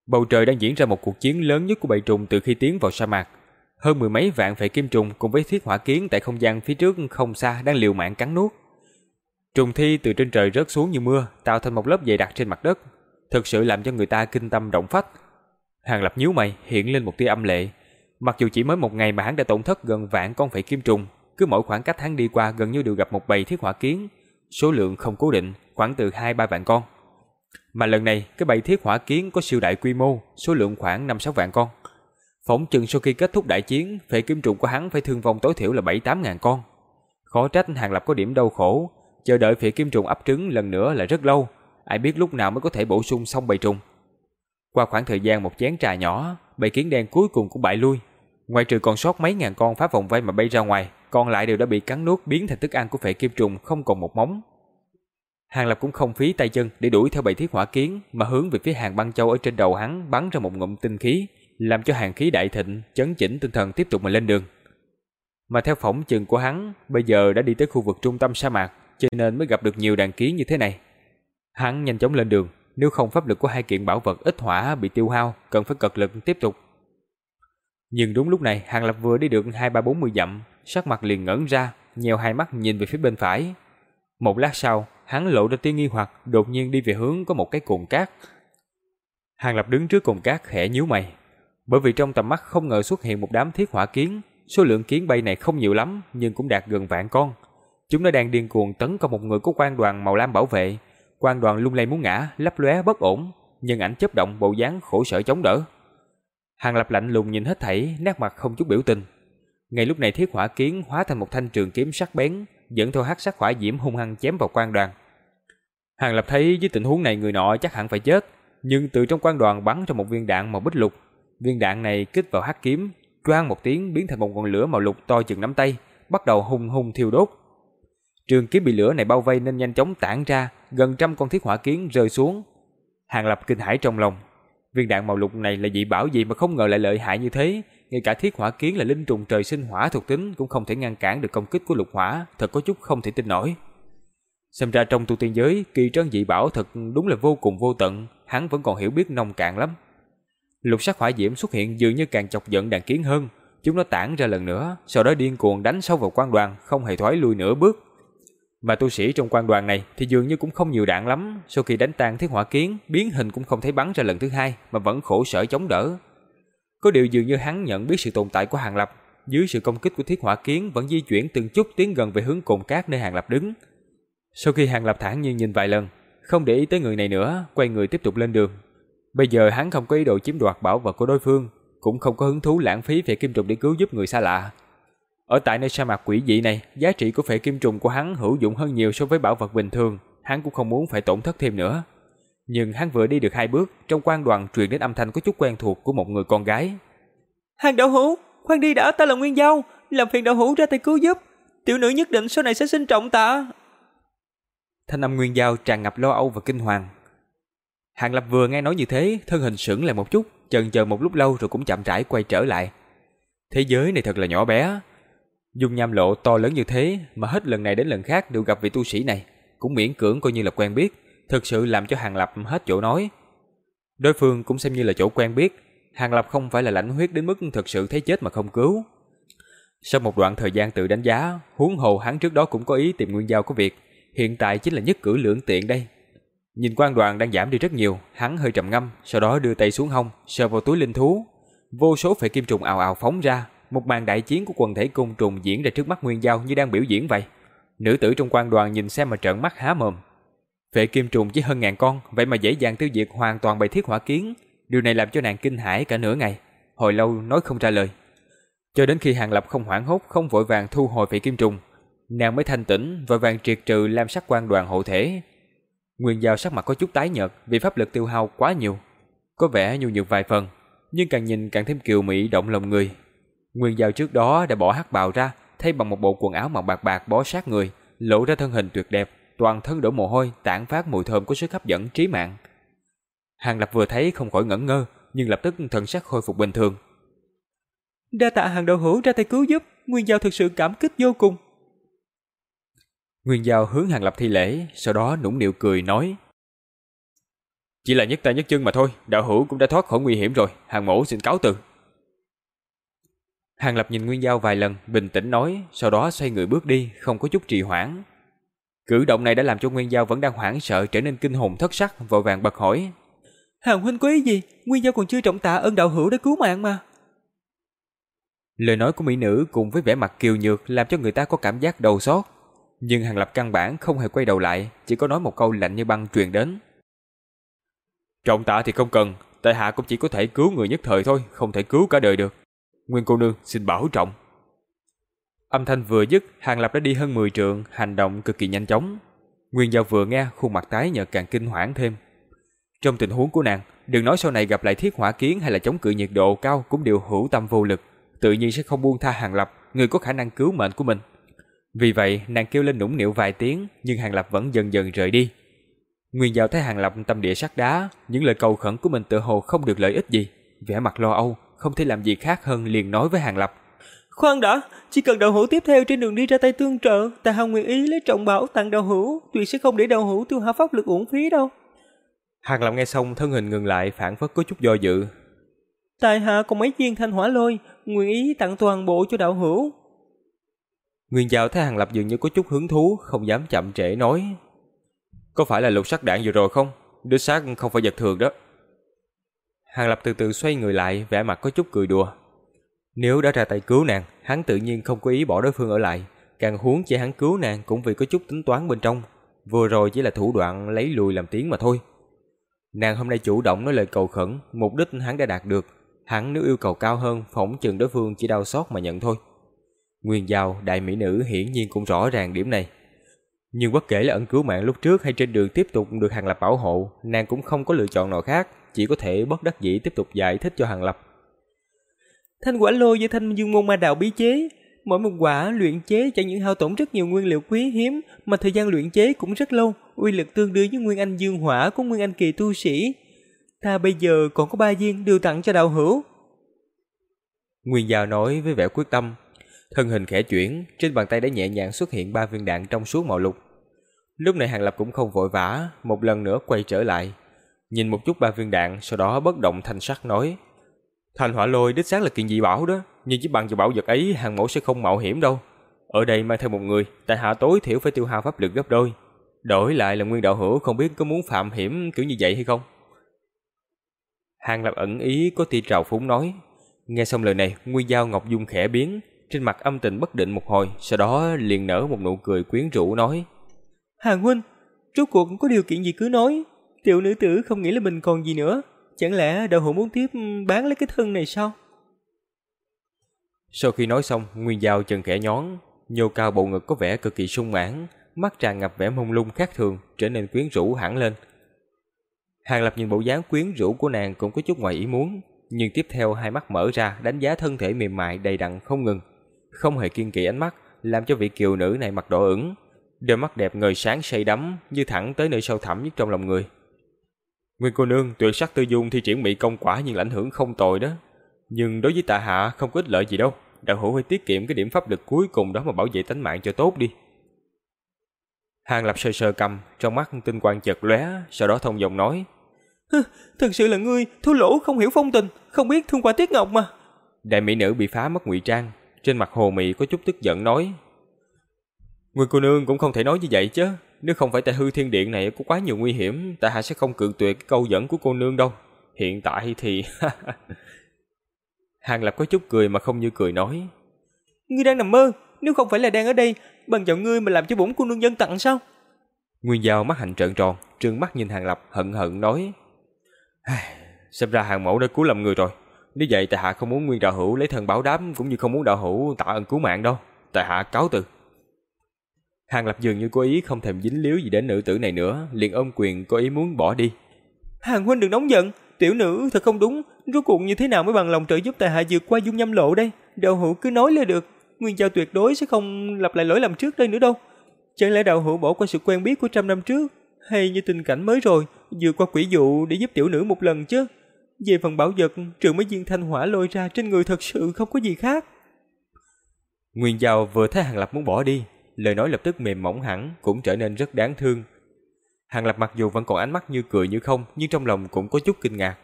Bầu trời đang diễn ra một cuộc chiến lớn nhất của bầy trùng từ khi tiến vào sa mạc. Hơn mười mấy vạn phệ kim trùng cùng với thiết hỏa kiến tại không gian phía trước không xa đang liều mạng cắn nuốt. Trùng thi từ trên trời rớt xuống như mưa, tạo thành một lớp dày đặc trên mặt đất, thực sự làm cho người ta kinh tâm động phách. Hàng Lập nhíu mày, hiện lên một tia âm lệ. Mặc dù chỉ mới một ngày mà hắn đã tổn thất gần vạn con phệ kim trùng, cứ mỗi khoảng cách hắn đi qua gần như đều gặp một bầy thiết hỏa kiến, số lượng không cố định, khoảng từ 2-3 vạn con. Mà lần này, cái bầy thiết hỏa kiến có siêu đại quy mô, số lượng khoảng 5-6 vạn con. Phỏng chừng sau khi kết thúc đại chiến, phệ kim trùng của hắn phải thương vong tối thiểu là 7-8 ngàn con. Khó trách Hàng Lập có điểm đau khổ, chờ đợi phệ kim trùng ấp trứng lần nữa là rất lâu, ai biết lúc nào mới có thể bổ sung xong bầy trùng. Qua khoảng thời gian một chén trà nhỏ, bầy kiến đen cuối cùng cũng bại lui. Ngoài trừ còn sót mấy ngàn con phá vòng vây mà bay ra ngoài, còn lại đều đã bị cắn nuốt biến thành thức ăn của phệ kim trùng không còn một móng. Hàng Lập cũng không phí tay chân để đuổi theo bầy thiết hỏa kiến mà hướng về phía hàng băng châu ở trên đầu hắn bắn ra một ngụm tinh khí, làm cho hàng khí đại thịnh, chấn chỉnh tinh thần tiếp tục mà lên đường. Mà theo phỏng chừng của hắn, bây giờ đã đi tới khu vực trung tâm sa mạc, cho nên mới gặp được nhiều đàn kiến như thế này. Hắn nhanh chóng lên đường, nếu không pháp lực của hai kiện bảo vật ít hỏa bị tiêu hao, cần phải cật lực tiếp tục. Nhưng đúng lúc này, Hàng Lập vừa đi được hai ba bốn mươi dặm, sắc mặt liền ngẩn ra, nheo hai mắt nhìn về phía bên phải. Một lát sau, hắn lộ ra tia nghi hoặc, đột nhiên đi về hướng có một cái cồn cát. Hàng Lập đứng trước cồn cát khẽ nhíu mày, bởi vì trong tầm mắt không ngờ xuất hiện một đám thiết hỏa kiến, số lượng kiến bay này không nhiều lắm nhưng cũng đạt gần vạn con. Chúng nó đang điên cuồng tấn công một người có quan đoàn màu lam bảo vệ. Quan đoàn lung lay muốn ngã, lấp lóe bất ổn, nhưng ảnh chớp động bộ dáng khổ sở chống đỡ. Hàng Lập lạnh lùng nhìn hết thảy, nét mặt không chút biểu tình. Ngay lúc này thiết hỏa kiến hóa thành một thanh trường kiếm sắc bén, dẫn theo hắc sát hỏa diễm hung hăng chém vào quan đoàn. Hàng Lập thấy với tình huống này người nọ chắc hẳn phải chết, nhưng từ trong quan đoàn bắn ra một viên đạn màu bích lục. Viên đạn này kích vào hắc kiếm, choang một tiếng biến thành một ngọn lửa màu lục to chừng nắm tay, bắt đầu hung hung thiêu đốt. Trường kiếm bị lửa này bao vây nên nhanh chóng tản ra, gần trăm con thiết hỏa kiến rơi xuống. Hàng Lập kinh hãi trong lòng. Viên đạn màu lục này là dị bảo gì mà không ngờ lại lợi hại như thế, ngay cả thiết hỏa kiến là linh trùng trời sinh hỏa thuộc tính cũng không thể ngăn cản được công kích của lục hỏa, thật có chút không thể tin nổi. Xem ra trong tu tiên giới, kỳ trân dị bảo thật đúng là vô cùng vô tận, hắn vẫn còn hiểu biết nông cạn lắm. Lục sắc hỏa diễm xuất hiện dường như càng chọc giận đàn kiến hơn, chúng nó tản ra lần nữa, sau đó điên cuồng đánh sâu vào quan đoàn, không hề thoái lui nửa bước. Mà tu sĩ trong quan đoàn này thì dường như cũng không nhiều đạn lắm, sau khi đánh tan thiết hỏa kiến, biến hình cũng không thấy bắn ra lần thứ hai mà vẫn khổ sở chống đỡ. Có điều dường như hắn nhận biết sự tồn tại của Hàng Lập, dưới sự công kích của thiết hỏa kiến vẫn di chuyển từng chút tiến gần về hướng cồn cát nơi Hàng Lập đứng. Sau khi Hàng Lập thản nhiên nhìn vài lần, không để ý tới người này nữa, quay người tiếp tục lên đường. Bây giờ hắn không có ý đồ chiếm đoạt bảo vật của đối phương, cũng không có hứng thú lãng phí phệ kim trùng để cứu giúp người xa lạ. Ở tại nơi sa mạc quỷ dị này, giá trị của phệ kim trùng của hắn hữu dụng hơn nhiều so với bảo vật bình thường, hắn cũng không muốn phải tổn thất thêm nữa. Nhưng hắn vừa đi được hai bước, trong quan đoàn truyền đến âm thanh có chút quen thuộc của một người con gái. Hàng đạo hữu, khoan đi đã, ta là Nguyên Giao, làm phiền đạo hữu ra tay cứu giúp. Tiểu nữ nhất định sau này sẽ sinh trọng ta. Thanh âm Nguyên Giao tràn ngập lo âu và kinh hoàng. Hàng Lập vừa nghe nói như thế, thân hình sững lại một chút, chần chờ một lúc lâu rồi cũng chậm rãi quay trở lại. Thế giới này thật là nhỏ bé. Dung nham lộ to lớn như thế mà hết lần này đến lần khác đều gặp vị tu sĩ này, cũng miễn cưỡng coi như là quen biết, thực sự làm cho Hàng Lập hết chỗ nói. Đối phương cũng xem như là chỗ quen biết, Hàng Lập không phải là lãnh huyết đến mức thực sự thấy chết mà không cứu. Sau một đoạn thời gian tự đánh giá, huống hồ hắn trước đó cũng có ý tìm nguyên giao của việc, hiện tại chính là nhất cử lưỡng tiện đây. Nhìn quan đoàn đang giảm đi rất nhiều, hắn hơi trầm ngâm, sau đó đưa tay xuống hông, sờ vào túi linh thú. Vô số phệ kim trùng ào ào phóng ra, một màn đại chiến của quần thể côn trùng diễn ra trước mắt Nguyên Giao như đang biểu diễn vậy. Nữ tử trong quan đoàn nhìn xem mà trợn mắt há mồm. Phệ kim trùng chỉ hơn ngàn con, vậy mà dễ dàng tiêu diệt hoàn toàn bầy thiết hỏa kiến. Điều này làm cho nàng kinh hãi cả nửa ngày, hồi lâu nói không ra lời. Cho đến khi Hàng Lập không hoảng hốt, không vội vàng thu hồi phệ kim trùng, nàng mới thanh tĩnh, vội vàng triệt trừ lam sắc quan đoàn hộ thể, Nguyên Giao sắc mặt có chút tái nhợt vì pháp lực tiêu hao quá nhiều, có vẻ nhu nhược vài phần, nhưng càng nhìn càng thêm kiều mỹ động lòng người. Nguyên Giao trước đó đã bỏ hắc bào ra, thay bằng một bộ quần áo màu bạc bạc bó sát người, lộ ra thân hình tuyệt đẹp, toàn thân đổ mồ hôi, tản phát mùi thơm có sức hấp dẫn trí mạng. Hàng Lập vừa thấy không khỏi ngẩn ngơ, nhưng lập tức thần sắc khôi phục bình thường. Đa tạ hàng đầu hữu ra tay cứu giúp, Nguyên Giao thực sự cảm kích vô cùng. Nguyên Giao hướng Hàng Lập thi lễ, sau đó nũng nịu cười nói. Chỉ là nhất tay nhất chân mà thôi, đạo hữu cũng đã thoát khỏi nguy hiểm rồi, hàng mẫu xin cáo từ. Hàng Lập nhìn Nguyên Giao vài lần, bình tĩnh nói, sau đó xoay người bước đi, không có chút trì hoãn. Cử động này đã làm cho Nguyên Giao vẫn đang hoảng sợ trở nên kinh hồn thất sắc, vội vàng bật hỏi. Hàng huynh có ý gì? Nguyên Giao còn chưa trọng tạ ơn đạo hữu đã cứu mạng mà. Lời nói của mỹ nữ cùng với vẻ mặt kiều nhược làm cho người ta có cảm giác đầu xót. Nhưng Hàng Lập căn bản không hề quay đầu lại, chỉ có nói một câu lạnh như băng truyền đến. Trọng tạ thì không cần, tại hạ cũng chỉ có thể cứu người nhất thời thôi, không thể cứu cả đời được. Nguyên cô nương xin bảo trọng. Âm thanh vừa dứt, Hàng Lập đã đi hơn 10 trượng, hành động cực kỳ nhanh chóng. Nguyên Giao vừa nghe, khuôn mặt tái nhợt càng kinh hoảng thêm. Trong tình huống của nàng, đừng nói sau này gặp lại thiết hỏa kiến hay là chống cự nhiệt độ cao cũng đều hữu tâm vô lực, tự nhiên sẽ không buông tha Hàng Lập, người có khả năng cứu mệnh của mình. Vì vậy, nàng kêu lên nũng nịu vài tiếng, nhưng Hàng Lập vẫn dần dần rời đi. Nguyên Giao thấy Hàng Lập tâm địa sắt đá, những lời cầu khẩn của mình tự hồ không được lợi ích gì, vẻ mặt lo âu, không thể làm gì khác hơn liền nói với Hàng Lập. Khoan đã, chỉ cần đạo hữu tiếp theo trên đường đi ra tay tương trợ, ta hằng nguyện ý lấy trọng bảo tặng đạo hữu, tuyệt sẽ không để đạo hữu tiêu hao pháp lực uổng phí đâu. Hàng Lập nghe xong thân hình ngừng lại phản phất có chút do dự. Tài hạ còn mấy viên thanh hỏa lôi, nguyện ý tặng toàn bộ cho đạo hữu. Nguyên Giao thấy Hàng Lập dường như có chút hứng thú, không dám chậm trễ nói. Có phải là lục sắc đạn vừa rồi không? Đứa xác không phải vật thường đó. Hàng Lập từ từ xoay người lại, vẻ mặt có chút cười đùa. Nếu đã ra tay cứu nàng, hắn tự nhiên không có ý bỏ đối phương ở lại. Càng huống chỉ hắn cứu nàng cũng vì có chút tính toán bên trong. Vừa rồi chỉ là thủ đoạn lấy lùi làm tiếng mà thôi. Nàng hôm nay chủ động nói lời cầu khẩn, mục đích hắn đã đạt được. Hắn nếu yêu cầu cao hơn, phỏng chừng đối phương chỉ đau xót mà nhận thôi. Nguyên Giao, đại mỹ nữ hiển nhiên cũng rõ ràng điểm này. Nhưng bất kể là ẩn cứu mạng lúc trước hay trên đường tiếp tục được Hàng Lập bảo hộ, nàng cũng không có lựa chọn nào khác, chỉ có thể bất đắc dĩ tiếp tục giải thích cho Hàng Lập. Thanh quả lô do thanh dương môn ma đạo bí chế, mỗi một quả luyện chế chẳng những hao tổn rất nhiều nguyên liệu quý hiếm, mà thời gian luyện chế cũng rất lâu, uy lực tương đương với nguyên anh dương hỏa của nguyên anh kỳ tu sĩ. Ta bây giờ còn có ba viên đều tặng cho đạo hữu. Nguyên Giao nói với vẻ quyết tâm, Thân hình khẽ chuyển, trên bàn tay đã nhẹ nhàng xuất hiện ba viên đạn trong suốt màu lục. Lúc này Hàng Lập cũng không vội vã, một lần nữa quay trở lại. Nhìn một chút ba viên đạn, sau đó bất động thanh sắc nói thành hỏa lôi đích xác là kiện dị bảo đó, nhưng chỉ bằng vào bảo vật ấy hàng mẫu sẽ không mạo hiểm đâu. Ở đây mang theo một người, tại hạ tối thiểu phải tiêu hao pháp lực gấp đôi. Đổi lại là nguyên đạo hữu không biết có muốn phạm hiểm kiểu như vậy hay không? Hàng Lập ẩn ý có tia trào phúng nói. Nghe xong lời này, Nguyên Giao Ngọc Dung khẽ biến, trên mặt âm tình bất định một hồi, sau đó liền nở một nụ cười quyến rũ nói. Hàng huynh, rốt cuộc có điều kiện gì cứ nói. Tiểu nữ tử không nghĩ là mình còn gì nữa. Chẳng lẽ đạo hữu muốn tiếp bán lấy cái thân này sao? Sau khi nói xong, Nguyên Giao chân khẽ nhón, nhô cao bộ ngực có vẻ cực kỳ sung mãn, mắt tràn ngập vẻ mông lung khác thường, trở nên quyến rũ hẳn lên. Hàng Lập nhìn bộ dáng quyến rũ của nàng cũng có chút ngoài ý muốn, nhưng tiếp theo hai mắt mở ra đánh giá thân thể mềm mại đầy đặn không ngừng, không hề kiên kỵ ánh mắt, làm cho vị kiều nữ này mặt đỏ ửng, đôi mắt đẹp ngời sáng say đắm như thẳng tới nơi sâu thẳm nhất trong lòng người. Nguyên cô nương tuyệt sắc tư dung thi triển mỹ công quả nhưng ảnh hưởng không tồi đó, nhưng đối với tạ hạ không có ích lợi gì đâu, đạo hữu phải tiết kiệm cái điểm pháp lực cuối cùng đó mà bảo vệ tính mạng cho tốt đi. Hàng Lập sơ sơ cầm, trong mắt tinh quang chợt lóe, sau đó thông giọng nói: Thật sự là ngươi, thua lỗ không hiểu phong tình, không biết thương qua tiết ngọc mà. Đại mỹ nữ bị phá mất ngụy trang, trên mặt hồ mị có chút tức giận nói. Người cô nương cũng không thể nói như vậy chứ. Nếu không phải tại hư thiên điện này có quá nhiều nguy hiểm, tại hạ sẽ không cự tuyệt cái câu dẫn của cô nương đâu. Hiện tại thì... <laughs> Hàng Lập có chút cười mà không như cười nói. Ngươi đang nằm mơ, nếu không phải là đang ở đây, bằng giọng ngươi mà làm cho bổn cô nương dân tặng sao? Nguyên Giao mắt hạnh trợn tròn, trừng mắt nhìn Hàng Lập hận hận nói. Xem ra hàng mẫu đã cứu lầm người rồi. Nếu vậy tại hạ không muốn nguyên đạo hữu lấy thân báo đáp cũng như không muốn đạo hữu tạ ơn cứu mạng đâu. Tại hạ cáo từ. Hàng Lập dường như cố ý không thèm dính líu gì đến nữ tử này nữa, liền ôm quyền có ý muốn bỏ đi. Hàng huynh đừng nóng giận, tiểu nữ thật không đúng, rốt cuộc như thế nào mới bằng lòng trợ giúp tại hạ vượt qua dung nhâm lộ đây? Đạo hữu cứ nói là được, nguyên giao tuyệt đối sẽ không lặp lại lỗi lầm trước đây nữa đâu. Chẳng lẽ đạo hữu bỏ qua sự quen biết của trăm năm trước, hay như tình cảnh mới rồi, vượt qua quỷ dụ để giúp tiểu nữ một lần chứ? Về phần bảo vật, trừ mấy viên thanh hỏa lôi ra trên người thật sự không có gì khác. Nguyên Giao vừa thấy Hàng Lập muốn bỏ đi, lời nói lập tức mềm mỏng hẳn, cũng trở nên rất đáng thương. Hàng Lập mặc dù vẫn còn ánh mắt như cười như không, nhưng trong lòng cũng có chút kinh ngạc.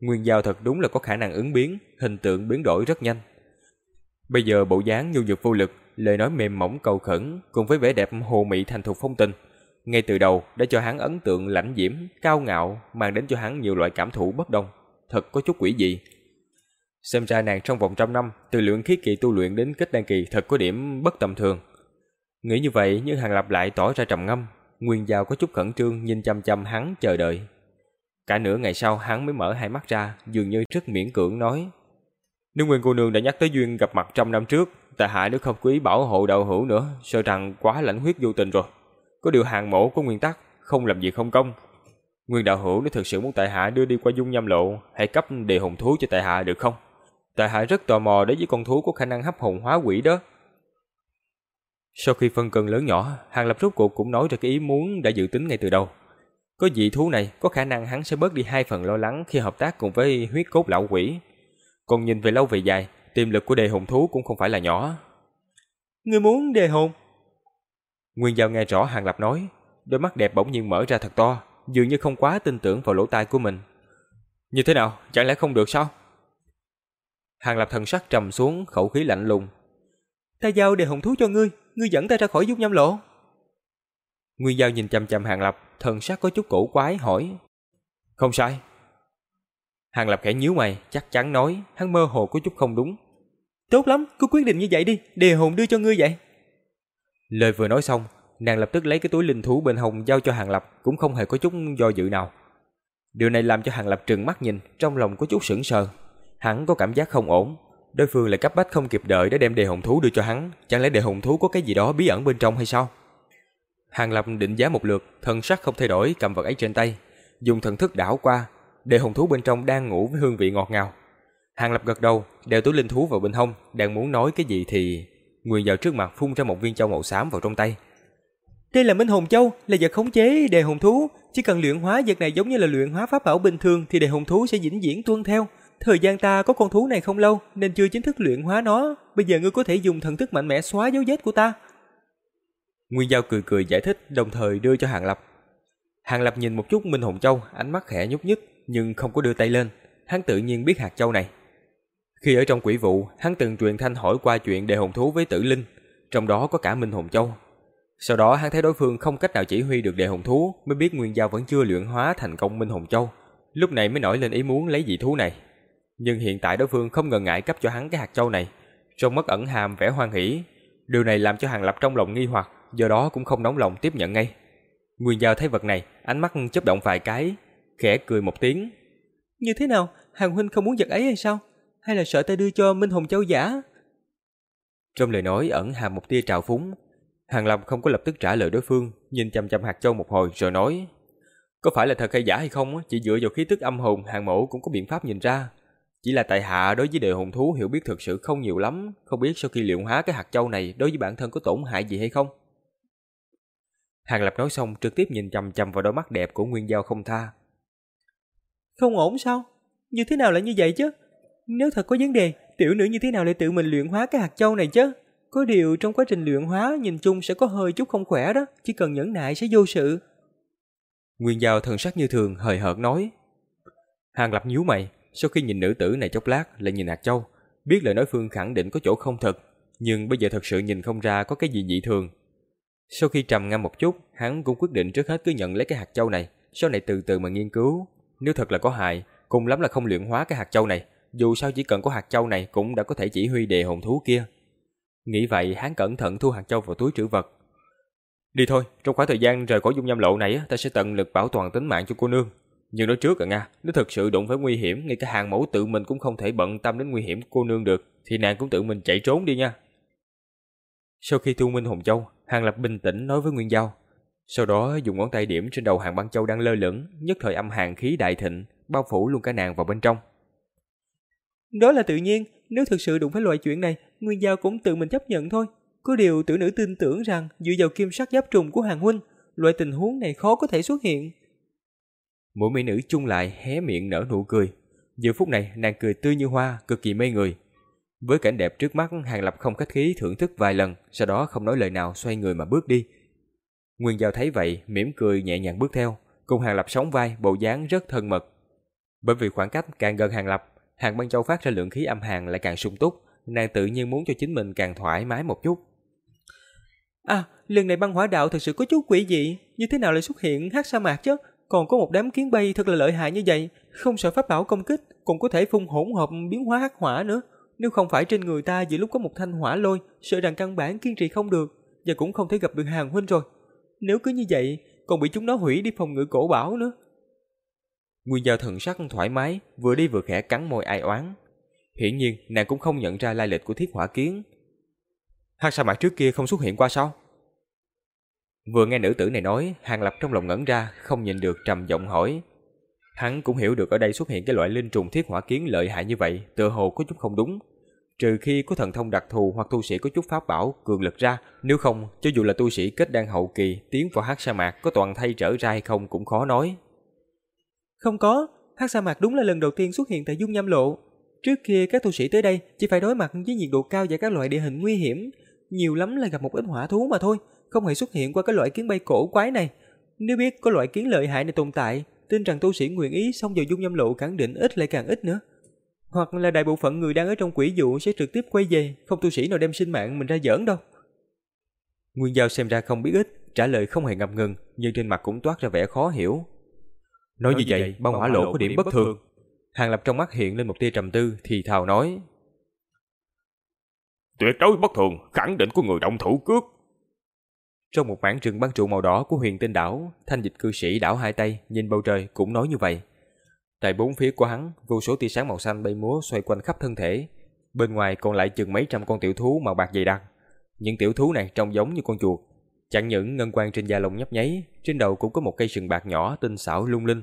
Nguyên Giao thật đúng là có khả năng ứng biến, hình tượng biến đổi rất nhanh. Bây giờ bộ dáng nhu nhược vô lực, lời nói mềm mỏng cầu khẩn, cùng với vẻ đẹp hồ mị thành thục phong tình, ngay từ đầu đã cho hắn ấn tượng lãnh diễm, cao ngạo, mang đến cho hắn nhiều loại cảm thụ bất đồng, thật có chút quỷ dị. Xem ra nàng trong vòng trăm năm, từ luyện khí kỳ tu luyện đến kết đan kỳ thật có điểm bất tầm thường. Nghĩ như vậy nhưng hàng lặp lại tỏ ra trầm ngâm, Nguyên Giao có chút khẩn trương nhìn chăm chăm hắn chờ đợi. Cả nửa ngày sau hắn mới mở hai mắt ra, dường như rất miễn cưỡng nói. Nếu Nguyên cô nương đã nhắc tới duyên gặp mặt trăm năm trước, tại hạ nếu không quý bảo hộ đạo hữu nữa, sợ rằng quá lãnh huyết vô tình rồi. Có điều hàng mổ có nguyên tắc, không làm gì không công. Nguyên đạo hữu nếu thực sự muốn tại hạ đưa đi qua dung nhâm lộ, hãy cấp đề hồn thú cho tại hạ được không? Tại hạ rất tò mò đối với con thú có khả năng hấp hồn hóa quỷ đó. Sau khi phân cân lớn nhỏ, Hàng Lập rốt cuộc cũng nói ra cái ý muốn đã dự tính ngay từ đầu. Có dị thú này, có khả năng hắn sẽ bớt đi hai phần lo lắng khi hợp tác cùng với huyết cốt lão quỷ. Còn nhìn về lâu về dài, tiềm lực của đề hồn thú cũng không phải là nhỏ. Người muốn đề hồn? Nguyên Giao nghe rõ Hàng Lập nói, đôi mắt đẹp bỗng nhiên mở ra thật to, dường như không quá tin tưởng vào lỗ tai của mình. Như thế nào, chẳng lẽ không được sao? Hàng Lập thần sắc trầm xuống, khẩu khí lạnh lùng. Ta giao đề hồn thú cho ngươi, ngươi dẫn ta ra khỏi dung nhâm lộ. Nguyên Giao nhìn chăm chăm Hàng Lập, thần sắc có chút cổ quái hỏi. Không sai. Hàng Lập khẽ nhíu mày, chắc chắn nói, hắn mơ hồ có chút không đúng. Tốt lắm, cứ quyết định như vậy đi, đề hồn đưa cho ngươi vậy. Lời vừa nói xong, nàng lập tức lấy cái túi linh thú bên hông giao cho Hàng Lập, cũng không hề có chút do dự nào. Điều này làm cho Hàng Lập trừng mắt nhìn, trong lòng có chút sững sờ. Hắn có cảm giác không ổn, đối phương lại cấp bách không kịp đợi để đem đề hồn thú đưa cho hắn, chẳng lẽ đề hồn thú có cái gì đó bí ẩn bên trong hay sao? Hàng Lập định giá một lượt, thần sắc không thay đổi, cầm vật ấy trên tay, dùng thần thức đảo qua, đề hồn thú bên trong đang ngủ với hương vị ngọt ngào. Hàng Lập gật đầu, đeo túi linh thú vào bên hông, đang muốn nói cái gì thì Nguyên vào trước mặt phun ra một viên châu màu xám vào trong tay. Đây là Minh Hồn Châu, là vật khống chế đề hồn thú, chỉ cần luyện hóa vật này giống như là luyện hóa pháp bảo bình thường thì đề hồn thú sẽ vĩnh viễn tuân theo. Thời gian ta có con thú này không lâu nên chưa chính thức luyện hóa nó, bây giờ ngươi có thể dùng thần thức mạnh mẽ xóa dấu vết của ta. Nguyên Giao cười cười giải thích, đồng thời đưa cho Hàng Lập. Hàng Lập nhìn một chút Minh Hồn Châu, ánh mắt khẽ nhúc nhích nhưng không có đưa tay lên, hắn tự nhiên biết hạt châu này. Khi ở trong quỷ vụ, hắn từng truyền thanh hỏi qua chuyện đề hồn thú với tử linh, trong đó có cả Minh Hồn Châu. Sau đó hắn thấy đối phương không cách nào chỉ huy được đề hồn thú, mới biết Nguyên Giao vẫn chưa luyện hóa thành công Minh Hồn Châu. Lúc này mới nổi lên ý muốn lấy dị thú này. Nhưng hiện tại đối phương không ngần ngại cấp cho hắn cái hạt châu này, trong mắt ẩn hàm vẻ hoan hỉ. Điều này làm cho Hàng Lập trong lòng nghi hoặc, do đó cũng không nóng lòng tiếp nhận ngay. Nguyên Giao thấy vật này, ánh mắt chớp động vài cái, khẽ cười một tiếng. Như thế nào? Hàng huynh không muốn vật ấy hay sao? Hay là sợ ta đưa cho Minh Hồng Châu giả? Trong lời nói ẩn hàm một tia trào phúng. Hàng Lập không có lập tức trả lời đối phương, nhìn chăm chăm hạt châu một hồi rồi nói. Có phải là thật hay giả hay không, chỉ dựa vào khí tức âm hồn hàng mẫu cũng có biện pháp nhìn ra. Chỉ là tại hạ đối với đề hồn thú hiểu biết thực sự không nhiều lắm, không biết sau khi luyện hóa cái hạt châu này đối với bản thân có tổn hại gì hay không. Hàng Lập nói xong trực tiếp nhìn chăm chăm vào đôi mắt đẹp của Nguyên Giao không tha. Không ổn sao? Như thế nào lại như vậy chứ? Nếu thật có vấn đề, tiểu nữ như thế nào lại tự mình luyện hóa cái hạt châu này chứ? Có điều trong quá trình luyện hóa nhìn chung sẽ có hơi chút không khỏe đó, chỉ cần nhẫn nại sẽ vô sự. Nguyên Giao thần sắc như thường hời hợt nói. Hàng Lập nhíu mày, sau khi nhìn nữ tử này chốc lát lại nhìn hạt châu, biết lời nói phương khẳng định có chỗ không thật, nhưng bây giờ thật sự nhìn không ra có cái gì dị thường. Sau khi trầm ngâm một chút, hắn cũng quyết định trước hết cứ nhận lấy cái hạt châu này, sau này từ từ mà nghiên cứu. Nếu thật là có hại, cùng lắm là không luyện hóa cái hạt châu này, dù sao chỉ cần có hạt châu này cũng đã có thể chỉ huy đề hồn thú kia. Nghĩ vậy, hắn cẩn thận thu hạt châu vào túi trữ vật. Đi thôi, trong khoảng thời gian rời khỏi dung nham lộ này, ta sẽ tận lực bảo toàn tính mạng cho cô nương. Nhưng nói trước à Nga, nếu thực sự đụng phải nguy hiểm, ngay cả hàng mẫu tự mình cũng không thể bận tâm đến nguy hiểm cô nương được, thì nàng cũng tự mình chạy trốn đi nha. Sau khi thu minh Hồng châu, Hàng Lập bình tĩnh nói với Nguyên Giao. Sau đó dùng ngón tay điểm trên đầu hàng băng châu đang lơ lửng, nhất thời âm hàng khí đại thịnh, bao phủ luôn cả nàng vào bên trong. Đó là tự nhiên, nếu thực sự đụng phải loại chuyện này, Nguyên Giao cũng tự mình chấp nhận thôi. Có điều tử nữ tin tưởng rằng dựa vào kim sắc giáp trùng của hàng huynh, loại tình huống này khó có thể xuất hiện. Mỗi mỹ nữ chung lại hé miệng nở nụ cười. Giờ phút này nàng cười tươi như hoa, cực kỳ mê người. Với cảnh đẹp trước mắt, Hàng Lập không khách khí thưởng thức vài lần, sau đó không nói lời nào xoay người mà bước đi. Nguyên Giao thấy vậy, mỉm cười nhẹ nhàng bước theo, cùng Hàng Lập sóng vai, bộ dáng rất thân mật. Bởi vì khoảng cách càng gần Hàng Lập, Hàng Băng Châu phát ra lượng khí âm hàn lại càng sung túc, nàng tự nhiên muốn cho chính mình càng thoải mái một chút. À, lần này băng hỏa đạo thật sự có chút quỷ dị, như thế nào lại xuất hiện hát sa mạc chứ? Còn có một đám kiến bay thật là lợi hại như vậy, không sợ pháp bảo công kích, còn có thể phun hỗn hợp biến hóa hắc hỏa nữa. Nếu không phải trên người ta giữa lúc có một thanh hỏa lôi, sợ rằng căn bản kiên trì không được, và cũng không thể gặp được hàng huynh rồi. Nếu cứ như vậy, còn bị chúng nó hủy đi phòng ngự cổ bảo nữa. Nguyên Giao thần sắc thoải mái, vừa đi vừa khẽ cắn môi ai oán. Hiển nhiên, nàng cũng không nhận ra lai lịch của thiết hỏa kiến. Hắc sa mạc trước kia không xuất hiện qua sao? Vừa nghe nữ tử này nói, Hàng Lập trong lòng ngẩn ra, không nhìn được trầm giọng hỏi. Hắn cũng hiểu được ở đây xuất hiện cái loại linh trùng thiết hỏa kiến lợi hại như vậy, tựa hồ có chút không đúng. Trừ khi có thần thông đặc thù hoặc tu sĩ có chút pháp bảo cường lực ra, nếu không, cho dù là tu sĩ kết đan hậu kỳ tiến vào hắc sa mạc có toàn thay trở ra hay không cũng khó nói. Không có, hắc sa mạc đúng là lần đầu tiên xuất hiện tại dung nham lộ. Trước kia các tu sĩ tới đây chỉ phải đối mặt với nhiệt độ cao và các loại địa hình nguy hiểm, nhiều lắm là gặp một ít hỏa thú mà thôi, không hề xuất hiện qua cái loại kiến bay cổ quái này. Nếu biết có loại kiến lợi hại này tồn tại, tin rằng tu sĩ nguyện ý xông vào dung nhâm lộ khẳng định ít lại càng ít nữa. Hoặc là đại bộ phận người đang ở trong quỷ dụ sẽ trực tiếp quay về, không tu sĩ nào đem sinh mạng mình ra giỡn đâu. Nguyên Giao xem ra không biết ít, trả lời không hề ngập ngừng, nhưng trên mặt cũng toát ra vẻ khó hiểu. Nói, như vậy, băng hỏa lộ có điểm bất thường. Hàng Lập trong mắt hiện lên một tia trầm tư, thì thào nói. Tuyệt đối bất thường, khẳng định của người động thủ cướp. Trong một mảng rừng băng trụ màu đỏ của huyền tinh đảo, thanh dịch cư sĩ đảo hai tay, nhìn bầu trời cũng nói như vậy. Tại bốn phía của hắn, vô số tia sáng màu xanh bay múa xoay quanh khắp thân thể. Bên ngoài còn lại chừng mấy trăm con tiểu thú màu bạc dày đặc. Những tiểu thú này trông giống như con chuột. Chẳng những ngân quang trên da lông nhấp nháy, trên đầu cũng có một cây sừng bạc nhỏ tinh xảo lung linh.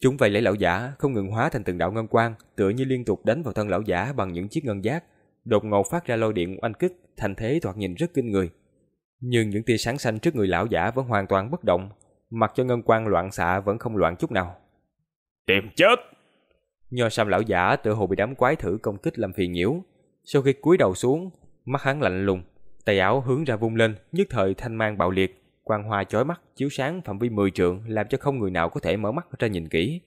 Chúng vây lấy lão giả, không ngừng hóa thành từng đạo ngân quang, tựa như liên tục đánh vào thân lão giả bằng những chiếc ngân giác, đột ngột phát ra lôi điện oanh kích, thành thế thoạt nhìn rất kinh người. Nhưng những tia sáng xanh trước người lão giả vẫn hoàn toàn bất động, mặc cho ngân quang loạn xạ vẫn không loạn chút nào. Tìm chết! Nho sam lão giả tự hồ bị đám quái thử công kích làm phiền nhiễu. Sau khi cúi đầu xuống, mắt hắn lạnh lùng, tay áo hướng ra vung lên, nhất thời thanh mang bạo liệt, quang hoa chói mắt chiếu sáng phạm vi 10 trượng, làm cho không người nào có thể mở mắt ra nhìn kỹ.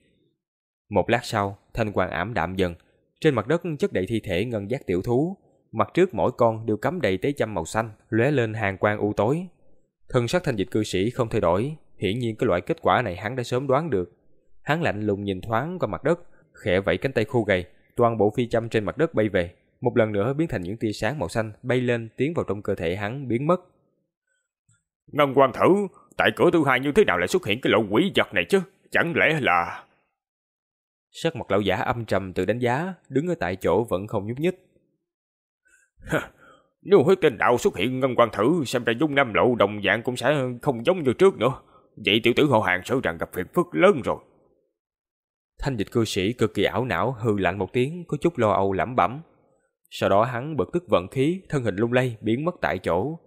Một lát sau, thanh quang ảm đạm dần, Trên mặt đất chất đầy thi thể ngân giác tiểu thú, mặt trước mỗi con đều cắm đầy tế châm màu xanh, lóe lên hàng quang u tối. Thân sắc thanh dịch cư sĩ không thay đổi, hiển nhiên cái loại kết quả này hắn đã sớm đoán được. Hắn lạnh lùng nhìn thoáng qua mặt đất, khẽ vẫy cánh tay khô gầy, toàn bộ phi châm trên mặt đất bay về, một lần nữa biến thành những tia sáng màu xanh bay lên tiến vào trong cơ thể hắn biến mất. Ngân quan thử, tại cửa thứ hai như thế nào lại xuất hiện cái lộ quỷ vật này chứ? Chẳng lẽ là... Sắc mặt lão giả âm trầm tự đánh giá, đứng ở tại chỗ vẫn không nhúc nhích. Nếu huyết tinh đạo xuất hiện ngân quan thử, xem ra dung nam lộ đồng dạng cũng sẽ không giống như trước nữa. Vậy tiểu tử hộ hàng sợ rằng gặp phiền phức lớn rồi. Thanh dịch cư sĩ cực kỳ ảo não hư lạnh một tiếng, có chút lo âu lẩm bẩm. Sau đó hắn bực tức vận khí, thân hình lung lay biến mất tại chỗ.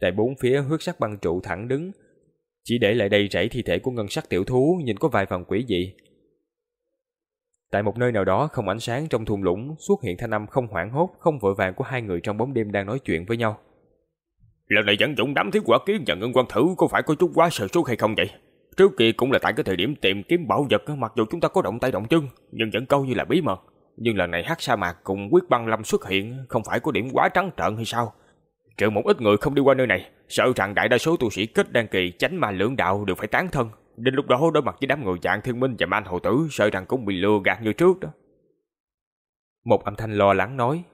Tại bốn phía huyết sắc băng trụ thẳng đứng, chỉ để lại đây rẫy thi thể của ngân sắc tiểu thú nhìn có vài phần quỷ dị. Tại một nơi nào đó không ánh sáng trong thung lũng xuất hiện thanh âm không hoảng hốt, không vội vàng của hai người trong bóng đêm đang nói chuyện với nhau. Lần này dẫn dụng đám thiếu quả kiến và ngân quan thử có phải có chút quá sợ suốt hay không vậy? Trước kia cũng là tại cái thời điểm tìm kiếm bảo vật mặc dù chúng ta có động tay động chân nhưng vẫn câu như là bí mật. Nhưng lần này hắc sa mạc cùng quyết băng lâm xuất hiện không phải có điểm quá trắng trợn hay sao? Trừ một ít người không đi qua nơi này, sợ rằng đại đa số tu sĩ kết đăng kỳ tránh mà lưỡng đạo đều phải tán thân. Đến lúc đó đối mặt với đám người dạng thiên minh và man hồ tử sợ rằng cũng bị lừa gạt như trước đó. Một âm thanh lo lắng nói.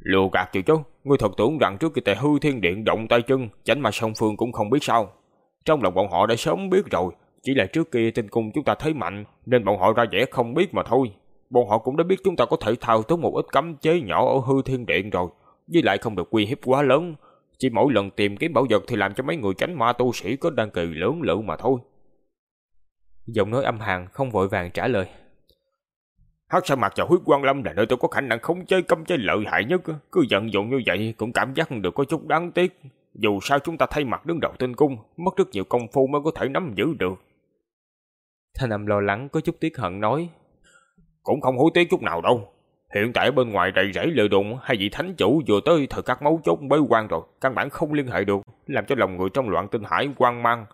Lừa gạt chứ ngươi thật tưởng rằng trước khi tề hư thiên điện động tay chân, tránh mà song phương cũng không biết sao. Trong lòng bọn họ đã sớm biết rồi, chỉ là trước kia tinh cung chúng ta thấy mạnh nên bọn họ ra vẻ không biết mà thôi. Bọn họ cũng đã biết chúng ta có thể thao túng một ít cấm chế nhỏ ở hư thiên điện rồi, với lại không được uy hiếp quá lớn. Chỉ mỗi lần tìm kiếm bảo vật thì làm cho mấy người tránh ma tu sĩ có đăng kỳ lớn lự mà thôi. Giọng nói âm hàn không vội vàng trả lời. Hắc sa mạc và huyết quang lâm là nơi tôi có khả năng không chơi cấm chơi lợi hại nhất. Cứ vận dụng như vậy cũng cảm giác được có chút đáng tiếc. Dù sao chúng ta thay mặt đứng đầu tinh cung, mất rất nhiều công phu mới có thể nắm giữ được. Thanh âm lo lắng có chút tiếc hận nói. Cũng không hối tiếc chút nào đâu. Hiện tại bên ngoài đầy rẫy lợi đụng hay vị thánh chủ vừa tới thời các máu chốt bế quan rồi, căn bản không liên hệ được, làm cho lòng người trong loạn tinh hải quan mang.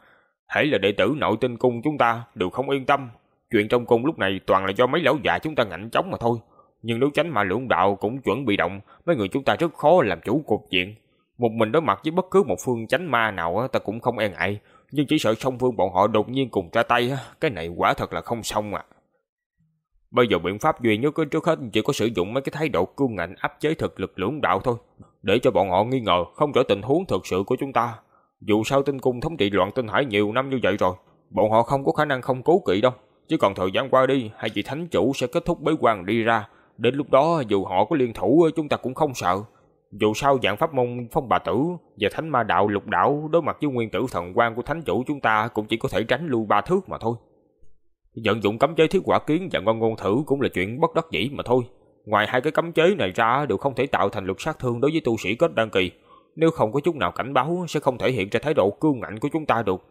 Hãy là đệ tử nội tinh cung chúng ta đều không yên tâm. Chuyện trong cung lúc này toàn là do mấy lão già chúng ta ngạnh chống mà thôi. Nhưng nếu tránh mà lưỡng đạo cũng chuẩn bị động, mấy người chúng ta rất khó làm chủ cục diện. Một mình đối mặt với bất cứ một phương chánh ma nào ta cũng không e ngại, nhưng chỉ sợ song phương bọn họ đột nhiên cùng ra tay, cái này quả thật là không xong à. Bây giờ biện pháp duy nhất trước hết chỉ có sử dụng mấy cái thái độ cương ngạnh áp chế thực lực lưỡng đạo thôi, để cho bọn họ nghi ngờ không rõ tình huống thực sự của chúng ta. Dù sao tinh cung thống trị loạn tinh hải nhiều năm như vậy rồi, bọn họ không có khả năng không cố kỵ đâu. Chỉ còn thời gian qua đi, hai vị thánh chủ sẽ kết thúc bế quan đi ra. Đến lúc đó dù họ có liên thủ chúng ta cũng không sợ. Dù sao dạng pháp môn phong bà tử và thánh ma đạo lục đạo đối mặt với nguyên tử thần quan của thánh chủ chúng ta cũng chỉ có thể tránh lui ba thước mà thôi. Vận dụng cấm chế thiết quả kiến và ngon ngôn thử cũng là chuyện bất đắc dĩ mà thôi. Ngoài hai cái cấm chế này ra đều không thể tạo thành lực sát thương đối với tu sĩ kết đăng kỳ. Nếu không có chút nào cảnh báo sẽ không thể hiện ra thái độ cương ngạnh của chúng ta được.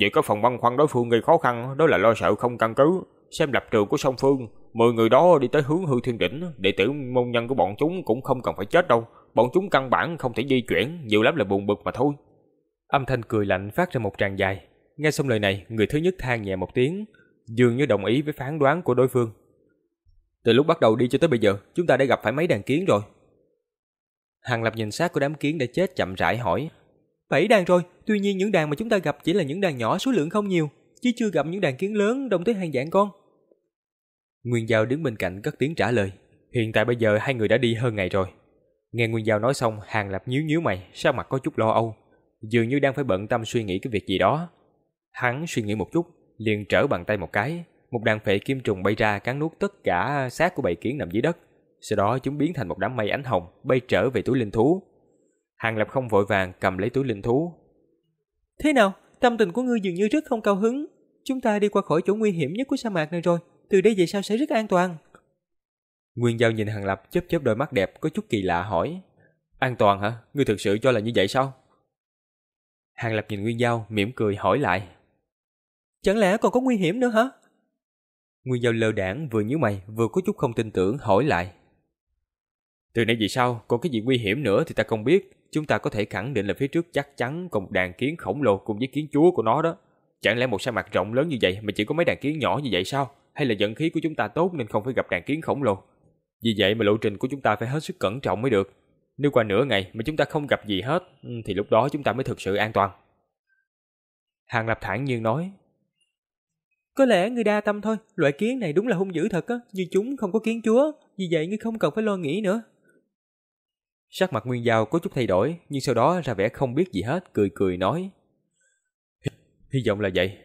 Vậy có phần băn khoăn đối phương gây khó khăn đó là lo sợ không căn cứ. Xem lập trường của song phương, 10 người đó đi tới hướng hư thiên đỉnh, đệ tử môn nhân của bọn chúng cũng không cần phải chết đâu. Bọn chúng căn bản không thể di chuyển, nhiều lắm là buồn bực mà thôi. Âm thanh cười lạnh phát ra một tràng dài. Nghe xong lời này, người thứ nhất than nhẹ một tiếng, dường như đồng ý với phán đoán của đối phương. Từ lúc bắt đầu đi cho tới bây giờ, chúng ta đã gặp phải mấy đàn kiến rồi. Hàng Lập nhìn xác của đám kiến đã chết chậm rãi hỏi. Bảy đàn rồi, tuy nhiên những đàn mà chúng ta gặp chỉ là những đàn nhỏ số lượng không nhiều, chứ chưa gặp những đàn kiến lớn đông tới hàng dạng con. Nguyên Giao đứng bên cạnh cất tiếng trả lời. Hiện tại bây giờ hai người đã đi hơn ngày rồi. Nghe Nguyên Giao nói xong, Hàng Lập nhíu nhíu mày, sao mặt có chút lo âu. Dường như đang phải bận tâm suy nghĩ cái việc gì đó. Hắn suy nghĩ một chút, liền trở bàn tay một cái, một đàn phệ kim trùng bay ra cắn nuốt tất cả xác của bầy kiến nằm dưới đất. Sau đó chúng biến thành một đám mây ánh hồng, bay trở về túi linh thú. Hàng Lập không vội vàng cầm lấy túi linh thú. Thế nào? Tâm tình của ngươi dường như rất không cao hứng. Chúng ta đi qua khỏi chỗ nguy hiểm nhất của sa mạc này rồi. Từ đây về sau sẽ rất an toàn. Nguyên Giao nhìn Hàng Lập chớp chớp đôi mắt đẹp có chút kỳ lạ hỏi. An toàn hả? Ngươi thực sự cho là như vậy sao? Hàng Lập nhìn Nguyên Giao mỉm cười hỏi lại. Chẳng lẽ còn có nguy hiểm nữa hả? Nguyên Giao lơ đảng vừa nhíu mày vừa có chút không tin tưởng hỏi lại. Từ nay vì sao còn cái gì nguy hiểm nữa thì ta không biết. Chúng ta có thể khẳng định là phía trước chắc chắn còn một đàn kiến khổng lồ cùng với kiến chúa của nó đó. Chẳng lẽ một sa mạc rộng lớn như vậy mà chỉ có mấy đàn kiến nhỏ như vậy sao? Hay là vận khí của chúng ta tốt nên không phải gặp đàn kiến khổng lồ? Vì vậy mà lộ trình của chúng ta phải hết sức cẩn trọng mới được. Nếu qua nửa ngày mà chúng ta không gặp gì hết, ừ, thì lúc đó chúng ta mới thực sự an toàn. Hàng Lập thản nhiên nói. Có lẽ ngươi đa tâm thôi, loại kiến này đúng là hung dữ thật á, như chúng không có kiến chúa, vì vậy ngươi không cần phải lo nghĩ nữa. Sắc mặt Nguyên Giao có chút thay đổi, nhưng sau đó ra vẻ không biết gì hết, cười cười nói. Hy vọng là vậy.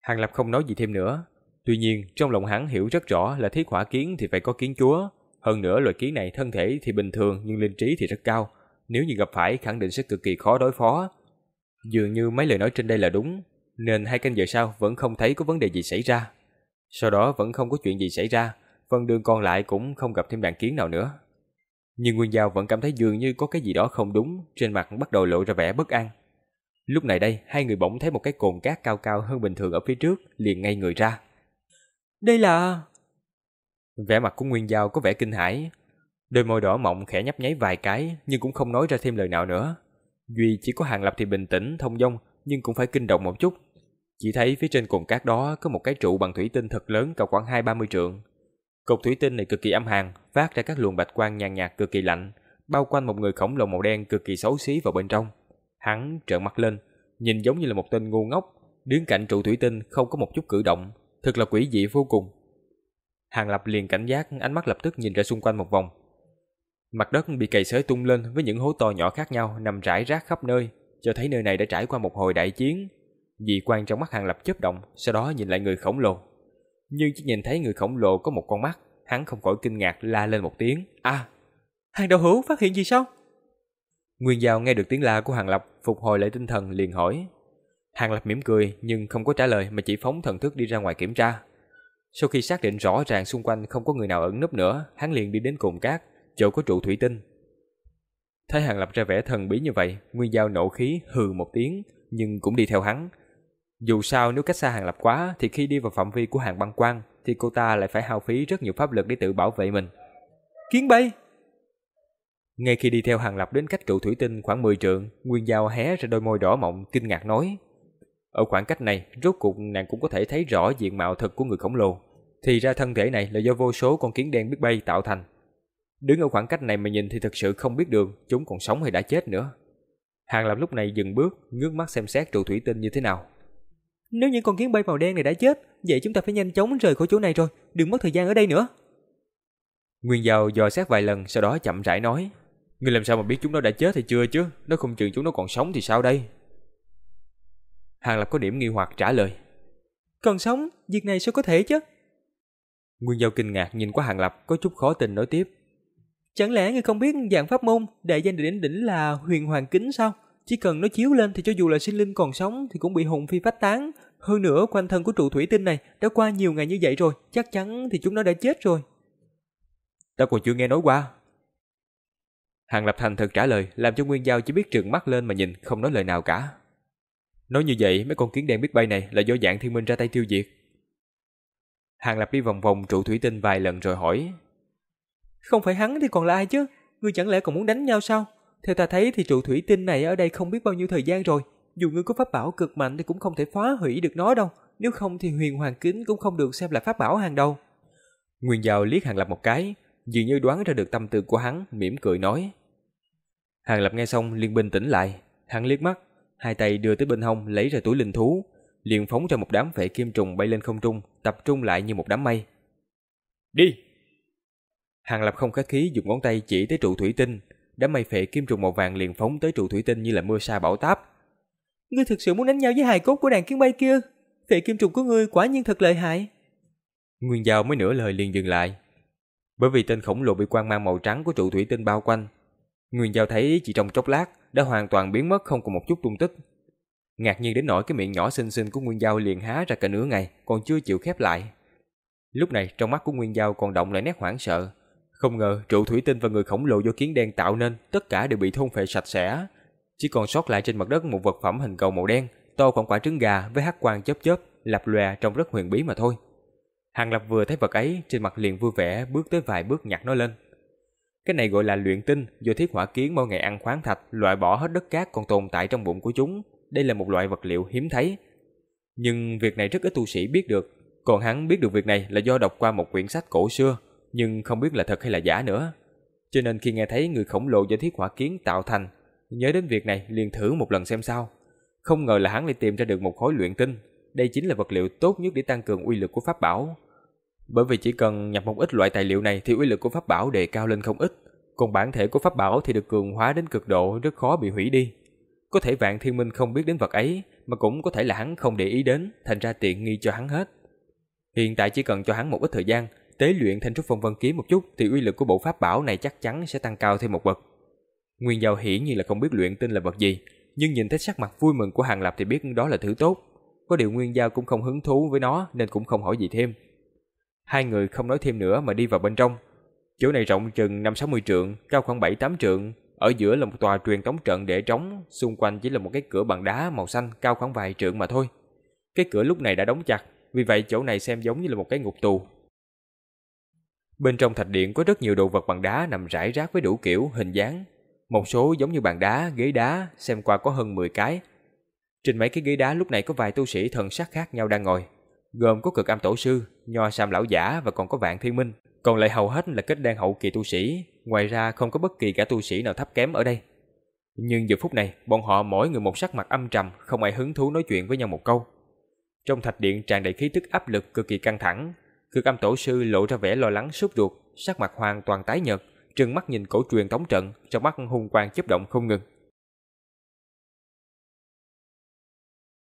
Hàng Lập không nói gì thêm nữa. Tuy nhiên, trong lòng hắn hiểu rất rõ là thiết hỏa kiến thì phải có kiến chúa. Hơn nữa loại kiến này thân thể thì bình thường nhưng linh trí thì rất cao. Nếu như gặp phải khẳng định sẽ cực kỳ khó đối phó. Dường như mấy lời nói trên đây là đúng, nên hai canh giờ sau vẫn không thấy có vấn đề gì xảy ra. Sau đó vẫn không có chuyện gì xảy ra, phần đường còn lại cũng không gặp thêm đàn kiến nào nữa. Nhưng Nguyên Giao vẫn cảm thấy dường như có cái gì đó không đúng, trên mặt bắt đầu lộ ra vẻ bất an. Lúc này đây, hai người bỗng thấy một cái cồn cát cao cao hơn bình thường ở phía trước, liền ngay người ra. Đây là... Vẻ mặt của Nguyên Giao có vẻ kinh hãi. Đôi môi đỏ mọng khẽ nhấp nháy vài cái, nhưng cũng không nói ra thêm lời nào nữa. Duy chỉ có Hàng Lập thì bình tĩnh, thông dong, nhưng cũng phải kinh động một chút. Chỉ thấy phía trên cồn cát đó có một cái trụ bằng thủy tinh thật lớn cao khoảng hai ba mươi trượng. Cột thủy tinh này cực kỳ âm hàn, phát ra các luồng bạch quang nhàn nhạt cực kỳ lạnh, bao quanh một người khổng lồ màu đen cực kỳ xấu xí vào bên trong. Hắn trợn mắt lên, nhìn giống như là một tên ngu ngốc, đứng cạnh trụ thủy tinh không có một chút cử động, thật là quỷ dị vô cùng. Hàng Lập liền cảnh giác, ánh mắt lập tức nhìn ra xung quanh một vòng. Mặt đất bị cày xới tung lên với những hố to nhỏ khác nhau nằm rải rác khắp nơi, cho thấy nơi này đã trải qua một hồi đại chiến. Dị quan trong mắt Hàng Lập chớp động, sau đó nhìn lại người khổng lồ. Nhưng chỉ nhìn thấy người khổng lồ có một con mắt, hắn không khỏi kinh ngạc la lên một tiếng. À, hàng đầu hữu phát hiện gì sao? Nguyên Giao nghe được tiếng la của Hàng Lập, phục hồi lại tinh thần liền hỏi. Hàng Lập mỉm cười nhưng không có trả lời mà chỉ phóng thần thức đi ra ngoài kiểm tra. Sau khi xác định rõ ràng xung quanh không có người nào ẩn núp nữa, hắn liền đi đến cồn cát, chỗ có trụ thủy tinh. Thấy Hàng Lập ra vẻ thần bí như vậy, Nguyên Giao nộ khí hừ một tiếng, nhưng cũng đi theo hắn. Dù sao nếu cách xa Hàng Lập quá thì khi đi vào phạm vi của hàng băng quang thì cô ta lại phải hao phí rất nhiều pháp lực để tự bảo vệ mình. Kiến bay! Ngay khi đi theo Hàng Lập đến cách trụ thủy tinh khoảng 10 trượng, Nguyên Giao hé ra đôi môi đỏ mọng kinh ngạc nói. Ở khoảng cách này, rốt cuộc nàng cũng có thể thấy rõ diện mạo thật của người khổng lồ. Thì ra thân thể này là do vô số con kiến đen biết bay tạo thành. Đứng ở khoảng cách này mà nhìn thì thật sự không biết được chúng còn sống hay đã chết nữa. Hàng Lập lúc này dừng bước, ngước mắt xem xét trụ thủy tinh như thế nào. Nếu những con kiến bay màu đen này đã chết, vậy chúng ta phải nhanh chóng rời khỏi chỗ này rồi, đừng mất thời gian ở đây nữa. Nguyên Giao dò xét vài lần sau đó chậm rãi nói. Ngươi làm sao mà biết chúng nó đã chết hay chưa chứ? Nó không chừng chúng nó còn sống thì sao đây? Hàng Lập có điểm nghi hoặc trả lời. Còn sống, việc này sao có thể chứ? Nguyên Giao kinh ngạc nhìn qua Hàng Lập có chút khó tin nói tiếp. Chẳng lẽ ngươi không biết dạng pháp môn đại danh đỉnh đỉnh là huyền hoàng kính sao? Chỉ cần nó chiếu lên thì cho dù là sinh linh còn sống thì cũng bị hồn phi phách tán. Hơn nữa quanh thân của trụ thủy tinh này đã qua nhiều ngày như vậy rồi, chắc chắn thì chúng nó đã chết rồi. Ta còn chưa nghe nói qua. Hàng Lập Thành thật trả lời, làm cho Nguyên Giao chỉ biết trừng mắt lên mà nhìn, không nói lời nào cả. Nói như vậy, mấy con kiến đen biết bay này là do dạng thiên minh ra tay tiêu diệt. Hàng Lập đi vòng vòng trụ thủy tinh vài lần rồi hỏi. Không phải hắn thì còn là ai chứ? Ngươi chẳng lẽ còn muốn đánh nhau sao? Theo ta thấy thì trụ thủy tinh này ở đây không biết bao nhiêu thời gian rồi. Dù ngươi có pháp bảo cực mạnh thì cũng không thể phá hủy được nó đâu. Nếu không thì huyền hoàng kính cũng không được xem là pháp bảo hàng đầu. Nguyên Giao liếc Hàng Lập một cái, dường như đoán ra được tâm tư của hắn, mỉm cười nói. Hàng Lập nghe xong liền bình tĩnh lại, hắn liếc mắt, hai tay đưa tới bên hông lấy ra túi linh thú, liền phóng ra một đám vệ kim trùng bay lên không trung, tập trung lại như một đám mây. Đi! Hàng Lập không khách khí dùng ngón tay chỉ tới trụ thủy tinh, đám mây phệ kim trùng màu vàng liền phóng tới trụ thủy tinh như là mưa sa bão táp. Ngươi thực sự muốn đánh nhau với hài cốt của đàn kiến bay kia? Phệ kim trùng của ngươi quả nhiên thật lợi hại. Nguyên Giao mới nửa lời liền dừng lại. Bởi vì tên khổng lồ bị quang mang màu trắng của trụ thủy tinh bao quanh, Nguyên Giao thấy chỉ trong chốc lát đã hoàn toàn biến mất không còn một chút tung tích. Ngạc nhiên đến nỗi cái miệng nhỏ xinh xinh của Nguyên Giao liền há ra cả nửa ngày, còn chưa chịu khép lại. Lúc này trong mắt của Nguyên Giao còn động lại nét hoảng sợ, không ngờ trụ thủy tinh và người khổng lồ do kiến đen tạo nên tất cả đều bị thôn phệ sạch sẽ. Chỉ còn sót lại trên mặt đất một vật phẩm hình cầu màu đen, to khoảng quả trứng gà với hắc quang chớp chớp, lập lòe trông rất huyền bí mà thôi. Hàng Lập vừa thấy vật ấy, trên mặt liền vui vẻ bước tới vài bước nhặt nó lên. Cái này gọi là luyện tinh, do thiết hỏa kiến mỗi ngày ăn khoáng thạch, loại bỏ hết đất cát còn tồn tại trong bụng của chúng. Đây là một loại vật liệu hiếm thấy. Nhưng việc này rất ít tu sĩ biết được, còn hắn biết được việc này là do đọc qua một quyển sách cổ xưa, nhưng không biết là thật hay là giả nữa. Cho nên khi nghe thấy người khổng lồ do thiết hỏa kiến tạo thành, nhớ đến việc này liền thử một lần xem sao. Không ngờ là hắn lại tìm ra được một khối luyện tinh, đây chính là vật liệu tốt nhất để tăng cường uy lực của pháp bảo. Bởi vì chỉ cần nhập một ít loại tài liệu này thì uy lực của pháp bảo đề cao lên không ít, còn bản thể của pháp bảo thì được cường hóa đến cực độ rất khó bị hủy đi. Có thể Vạn Thiên Minh không biết đến vật ấy, mà cũng có thể là hắn không để ý đến, thành ra tiện nghi cho hắn hết. Hiện tại chỉ cần cho hắn một ít thời gian, tế luyện thanh trúc phong vân kiếm một chút thì uy lực của bộ pháp bảo này chắc chắn sẽ tăng cao thêm một bậc. Nguyên Giao hiển nhiên là không biết luyện tinh là vật gì, nhưng nhìn thấy sắc mặt vui mừng của Hàng Lập thì biết đó là thứ tốt. Có điều Nguyên Giao cũng không hứng thú với nó nên cũng không hỏi gì thêm. Hai người không nói thêm nữa mà đi vào bên trong. Chỗ này rộng chừng 5-60 trượng, cao khoảng 7-8 trượng, ở giữa là một tòa truyền tống trận để trống, xung quanh chỉ là một cái cửa bằng đá màu xanh cao khoảng vài trượng mà thôi. Cái cửa lúc này đã đóng chặt, vì vậy chỗ này xem giống như là một cái ngục tù. Bên trong thạch điện có rất nhiều đồ vật bằng đá nằm rải rác với đủ kiểu, hình dáng. Một số giống như bàn đá, ghế đá, xem qua có hơn 10 cái. Trên mấy cái ghế đá lúc này có vài tu sĩ thần sắc khác nhau đang ngồi, gồm có cực âm tổ sư, nho sam lão giả và còn có vạn thiên minh. Còn lại hầu hết là kết đan hậu kỳ tu sĩ, ngoài ra không có bất kỳ cả tu sĩ nào thấp kém ở đây. Nhưng giờ phút này, bọn họ mỗi người một sắc mặt âm trầm, không ai hứng thú nói chuyện với nhau một câu. Trong thạch điện tràn đầy khí tức áp lực cực kỳ căng thẳng, Cực âm tổ sư lộ ra vẻ lo lắng sốt ruột, sắc mặt hoàn toàn tái nhợt, trừng mắt nhìn cổ truyền tống trận, trong mắt hung quang chớp động không ngừng.